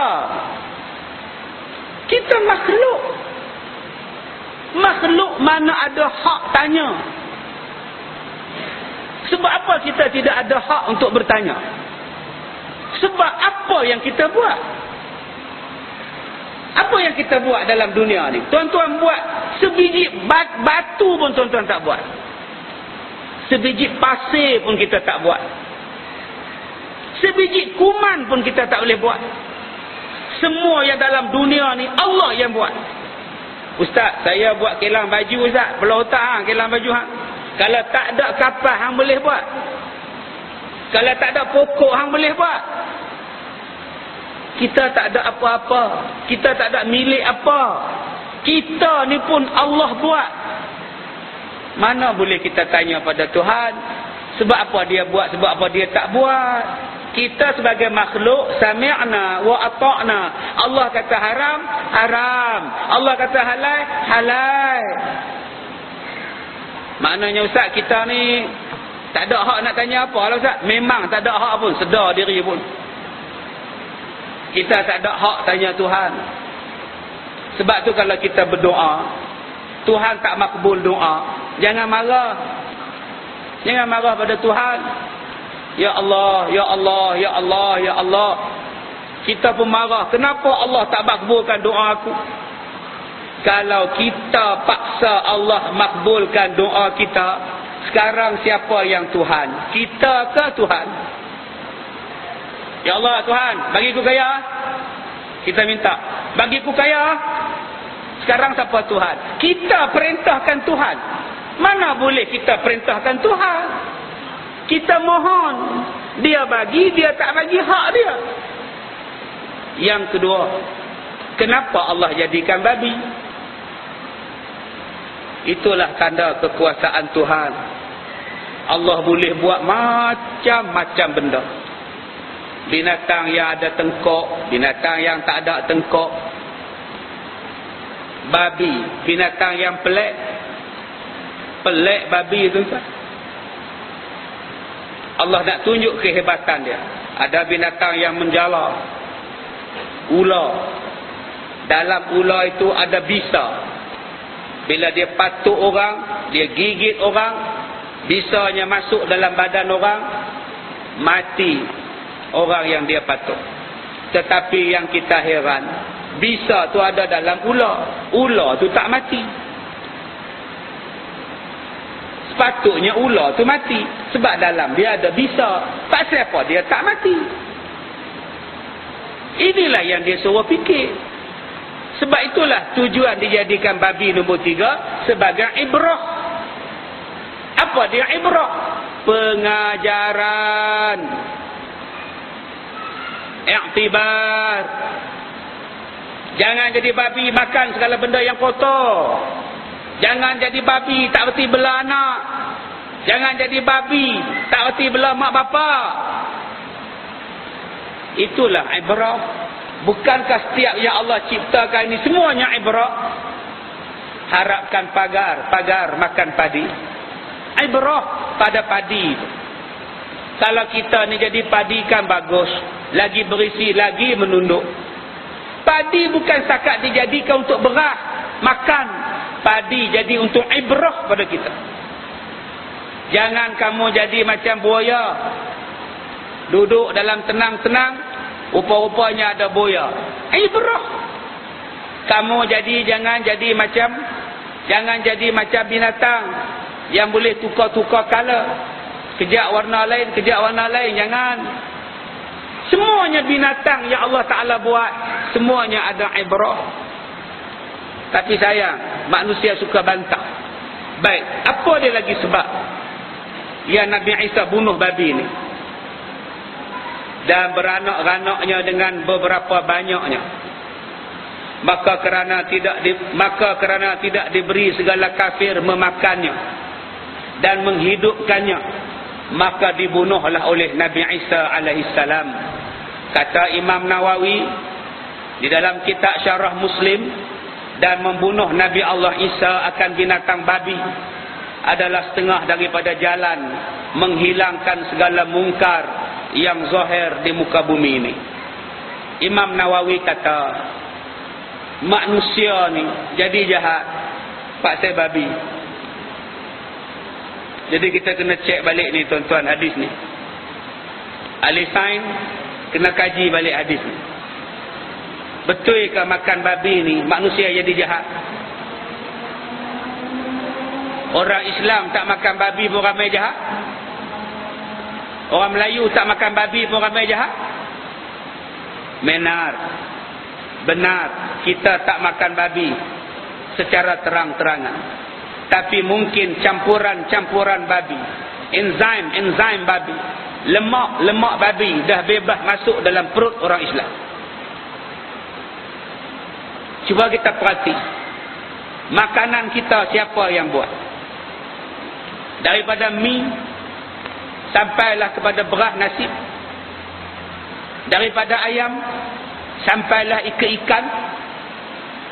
Kita makhluk. Makhluk mana ada hak tanya? Sebab apa kita tidak ada hak untuk bertanya? Sebab apa yang kita buat? Apa yang kita buat dalam dunia ni? Tuan-tuan buat sebiji batu pun tuan-tuan tak buat. Sebiji pasir pun kita tak buat. Sebiji kuman pun kita tak boleh buat. Semua yang dalam dunia ni Allah yang buat. Ustaz, saya buat kilang baju Ustaz. Belah otak hang kilang baju hang. Kalau tak ada kapal hang boleh buat. Kalau tak ada pokok hang boleh buat. Kita tak ada apa-apa. Kita tak ada milik apa. Kita ni pun Allah buat. Mana boleh kita tanya pada Tuhan. Sebab apa dia buat, sebab apa dia tak buat. Kita sebagai makhluk, sami'na wa ata'na. Allah kata haram, haram. Allah kata halal, halal. Maknanya Ustaz, kita ni tak ada hak nak tanya apa lah Ustaz. Memang tak ada hak pun, sedar diri pun. Kita tak ada hak tanya Tuhan. Sebab tu kalau kita berdoa, Tuhan tak makbul doa, jangan marah. Jangan marah pada Tuhan. Ya Allah, Ya Allah, Ya Allah, Ya Allah. Kita pun marah. Kenapa Allah tak makbulkan doa aku? Kalau kita paksa Allah makbulkan doa kita, sekarang siapa yang Tuhan? Kita ke Tuhan? Ya Allah Tuhan, bagi ku kaya. Kita minta, bagi ku kaya. Sekarang siapa Tuhan? Kita perintahkan Tuhan. Mana boleh kita perintahkan Tuhan? Kita mohon. Dia bagi, dia tak bagi hak dia. Yang kedua, kenapa Allah jadikan babi? Itulah tanda kekuasaan Tuhan. Allah boleh buat macam-macam benda. Binatang yang ada tengkok, binatang yang tak ada tengkok, babi binatang yang pelik. Pelik babi tu Allah nak tunjuk kehebatan dia. Ada binatang yang menjala. Ular. Dalam ular itu ada bisa. Bila dia patuk orang dia gigit orang bisanya masuk dalam badan orang mati orang yang dia patuk tetapi yang kita heran Bisa tu ada dalam ular. Ular tu tak mati. Sepatutnya ular tu mati. Sebab dalam dia ada bisa. Tak siapa dia tak mati. Inilah yang dia suruh fikir. Sebab itulah tujuan dijadikan babi nombor tiga sebagai ibrah. Apa dia ibrah? Pengajaran. Iktibar. Jangan jadi babi makan segala benda yang kotor. Jangan jadi babi tak erti bela anak. Jangan jadi babi tak erti bela mak bapa. Itulah ibrah. Bukankah setiap yang Allah ciptakan ini semuanya ibrah? Harapkan pagar, pagar makan padi. Ibrah pada padi. Kalau kita ni jadi padi kan bagus. Lagi berisi, lagi menunduk. Padi bukan sakat dijadikan untuk beras, makan. Padi jadi untuk ibrah pada kita. Jangan kamu jadi macam buaya. Duduk dalam tenang-tenang, rupa-rupanya ada buaya. Ibrah. Kamu jadi jangan jadi macam jangan jadi macam binatang yang boleh tukar-tukar kala. Kejap warna lain, kejap warna lain, jangan. Semuanya binatang yang Allah Ta'ala buat. Semuanya ada ibrah. Tapi sayang, manusia suka bantah. Baik, apa dia lagi sebab? Yang Nabi Isa bunuh babi ni. Dan beranak-ranaknya dengan beberapa banyaknya. Maka kerana tidak di, maka kerana tidak diberi segala kafir memakannya dan menghidupkannya maka dibunuhlah oleh Nabi Isa alaihissalam kata Imam Nawawi di dalam kitab syarah Muslim dan membunuh Nabi Allah Isa akan binatang babi adalah setengah daripada jalan menghilangkan segala mungkar yang zahir di muka bumi ini. Imam Nawawi kata manusia ni jadi jahat pak babi jadi kita kena cek balik ni tuan-tuan hadis ni. Ahli sains kena kaji balik hadis ni. Betul ke makan babi ni manusia jadi jahat? Orang Islam tak makan babi pun ramai jahat? Orang Melayu tak makan babi pun ramai jahat? Benar. Benar. Kita tak makan babi secara terang-terangan tapi mungkin campuran-campuran babi. Enzim-enzim babi. Lemak-lemak babi dah bebas masuk dalam perut orang Islam. Cuba kita perhati. Makanan kita siapa yang buat? Daripada mi sampailah kepada beras nasi daripada ayam sampailah ikan-ikan.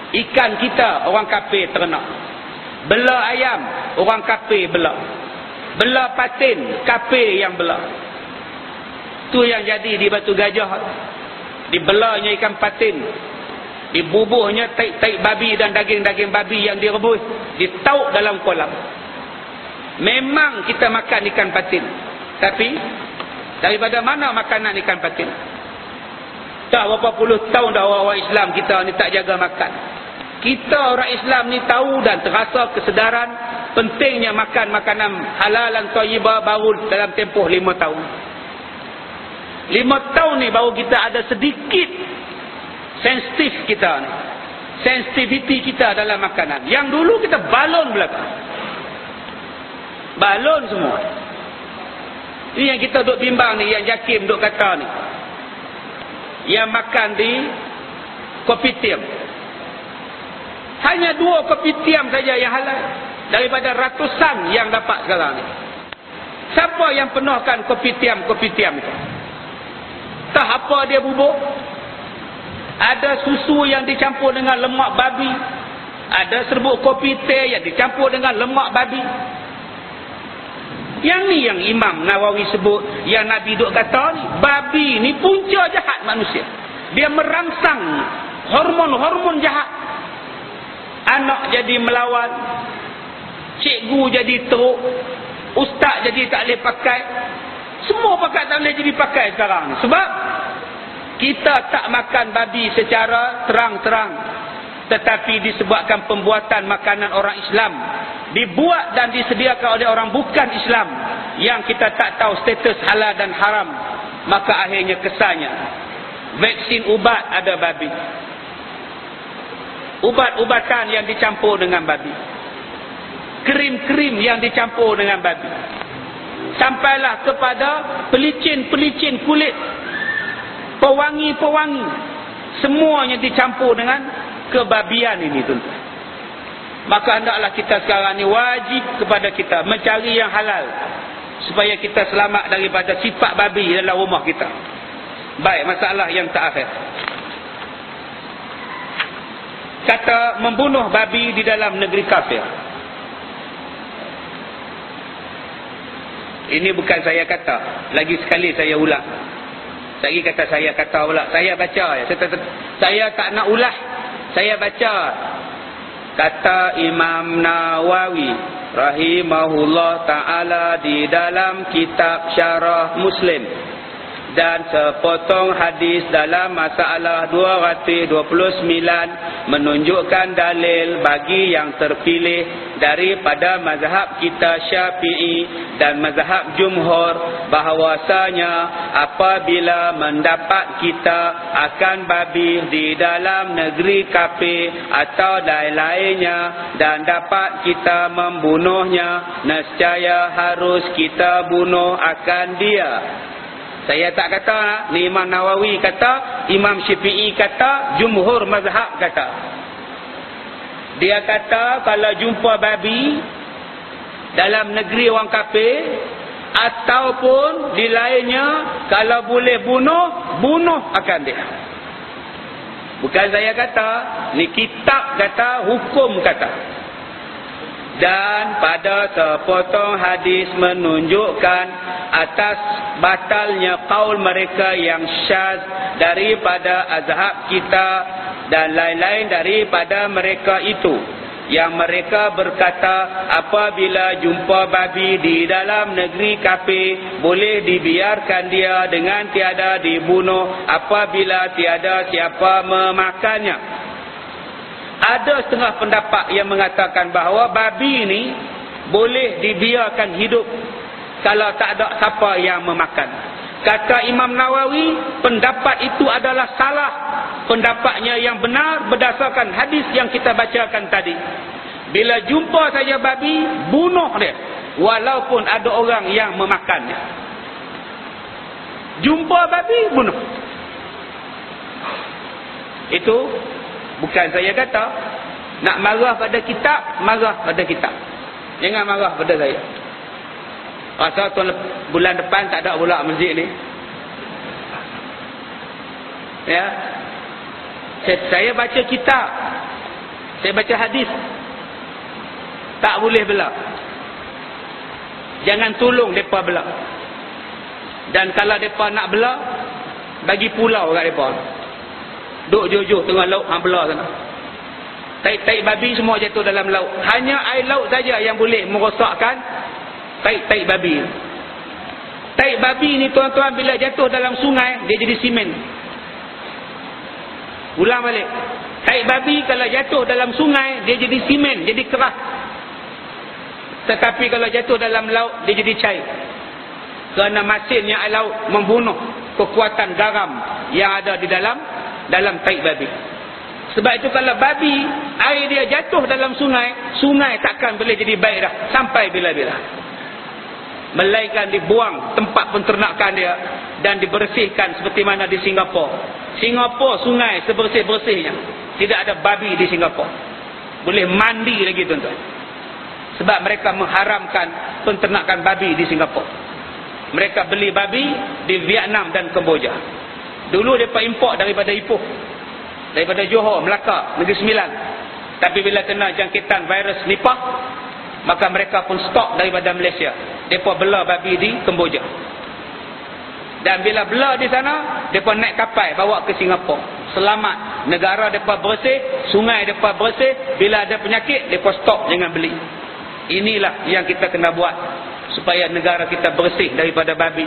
Ikan kita orang kafir ternak Bela ayam, orang kafir bela. Bela patin, kafir yang bela. Tu yang jadi di batu gajah. Dibelanya ikan patin. Dibubuhnya taik-taik babi dan daging-daging babi yang direbus. Ditauk dalam kolam. Memang kita makan ikan patin. Tapi, daripada mana makanan ikan patin? Tak berapa puluh tahun dah orang-orang Islam kita ni tak jaga makan. Kita orang Islam ni tahu dan terasa kesedaran pentingnya makan makanan halal dan tayyibah baru dalam tempoh lima tahun. Lima tahun ni baru kita ada sedikit sensitif kita ni. Sensitivity kita dalam makanan. Yang dulu kita balon belakang. Balon semua. Ini yang kita duk bimbang ni, yang Jakim duk kata ni. Yang makan di kopi tiam. Hanya dua kopi tiam saja yang halal. Daripada ratusan yang dapat sekarang ni. Siapa yang penuhkan kopi tiam-kopi tiam itu? Tak apa dia bubuk? Ada susu yang dicampur dengan lemak babi. Ada serbuk kopi teh yang dicampur dengan lemak babi. Yang ni yang Imam Nawawi sebut. Yang Nabi duk kata ni. Babi ni punca jahat manusia. Dia merangsang hormon-hormon jahat. Anak jadi melawan. Cikgu jadi teruk. Ustaz jadi tak boleh pakai. Semua pakai tak boleh jadi pakai sekarang. Sebab kita tak makan babi secara terang-terang. Tetapi disebabkan pembuatan makanan orang Islam dibuat dan disediakan oleh orang bukan Islam yang kita tak tahu status halal dan haram maka akhirnya kesannya vaksin ubat ada babi ubat-ubatan yang dicampur dengan babi. Krim-krim yang dicampur dengan babi. Sampailah kepada pelicin-pelicin kulit. Pewangi-pewangi. Semuanya dicampur dengan kebabian ini tuan-tuan maka hendaklah kita sekarang ni wajib kepada kita mencari yang halal. Supaya kita selamat daripada sifat babi dalam rumah kita. Baik masalah yang terakhir kata membunuh babi di dalam negeri kafir. Ini bukan saya kata. Lagi sekali saya ulang. Lagi kata saya kata pula saya baca saya, saya tak nak ulah saya baca. Kata Imam Nawawi rahimahullah taala di dalam kitab Syarah Muslim dan sepotong hadis dalam masalah 229 menunjukkan dalil bagi yang terpilih daripada mazhab kita syafi'i dan mazhab jumhur bahawasanya apabila mendapat kita akan babi di dalam negeri kafe atau lain-lainnya dan dapat kita membunuhnya nescaya harus kita bunuh akan dia saya tak kata ni Imam Nawawi kata, Imam Syafi'i kata, jumhur mazhab kata. Dia kata kalau jumpa babi dalam negeri orang kafir ataupun di lainnya kalau boleh bunuh, bunuh akan dia. Bukan saya kata, ni kitab kata, hukum kata dan pada sepotong hadis menunjukkan atas batalnya kaul mereka yang syaz daripada azhab kita dan lain-lain daripada mereka itu. Yang mereka berkata apabila jumpa babi di dalam negeri kafir boleh dibiarkan dia dengan tiada dibunuh apabila tiada siapa memakannya ada setengah pendapat yang mengatakan bahawa babi ini boleh dibiarkan hidup kalau tak ada siapa yang memakan. Kata Imam Nawawi, pendapat itu adalah salah. Pendapatnya yang benar berdasarkan hadis yang kita bacakan tadi. Bila jumpa saja babi, bunuh dia. Walaupun ada orang yang memakannya. Jumpa babi, bunuh. Itu Bukan saya kata nak marah pada kitab, marah pada kitab. Jangan marah pada saya. Rasa tu bulan depan tak ada pula masjid ni. Ya. Saya, baca kitab. Saya baca hadis. Tak boleh bela. Jangan tolong depa bela. Dan kalau depa nak bela, bagi pulau kat depa. Duk jojoh tengah laut hang belah sana. Tai-tai babi semua jatuh dalam laut. Hanya air laut saja yang boleh merosakkan tai-tai babi. Tai babi ni tuan-tuan bila jatuh dalam sungai dia jadi simen. Ulang balik. Tai babi kalau jatuh dalam sungai dia jadi simen, jadi keras. Tetapi kalau jatuh dalam laut dia jadi cair. Kerana masinnya air laut membunuh kekuatan garam yang ada di dalam dalam tai babi. Sebab itu kalau babi air dia jatuh dalam sungai, sungai takkan boleh jadi baik dah sampai bila-bila. Melainkan dibuang tempat penternakan dia dan dibersihkan seperti mana di Singapura. Singapura sungai sebersih-bersihnya. Tidak ada babi di Singapura. Boleh mandi lagi tuan-tuan. Sebab mereka mengharamkan penternakan babi di Singapura. Mereka beli babi di Vietnam dan Kemboja. Dulu mereka import daripada Ipoh daripada Johor, Melaka, Negeri Sembilan. Tapi bila kena jangkitan virus Nipah, maka mereka pun stop daripada Malaysia. Mereka bela babi di Kemboja. Dan bila bela di sana, mereka naik kapal bawa ke Singapura. Selamat. Negara mereka bersih, sungai mereka bersih. Bila ada penyakit, mereka stop jangan beli. Inilah yang kita kena buat. Supaya negara kita bersih daripada babi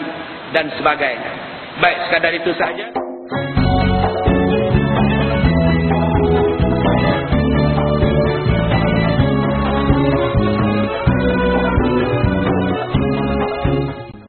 dan sebagainya. Baik, sekadar itu sahaja.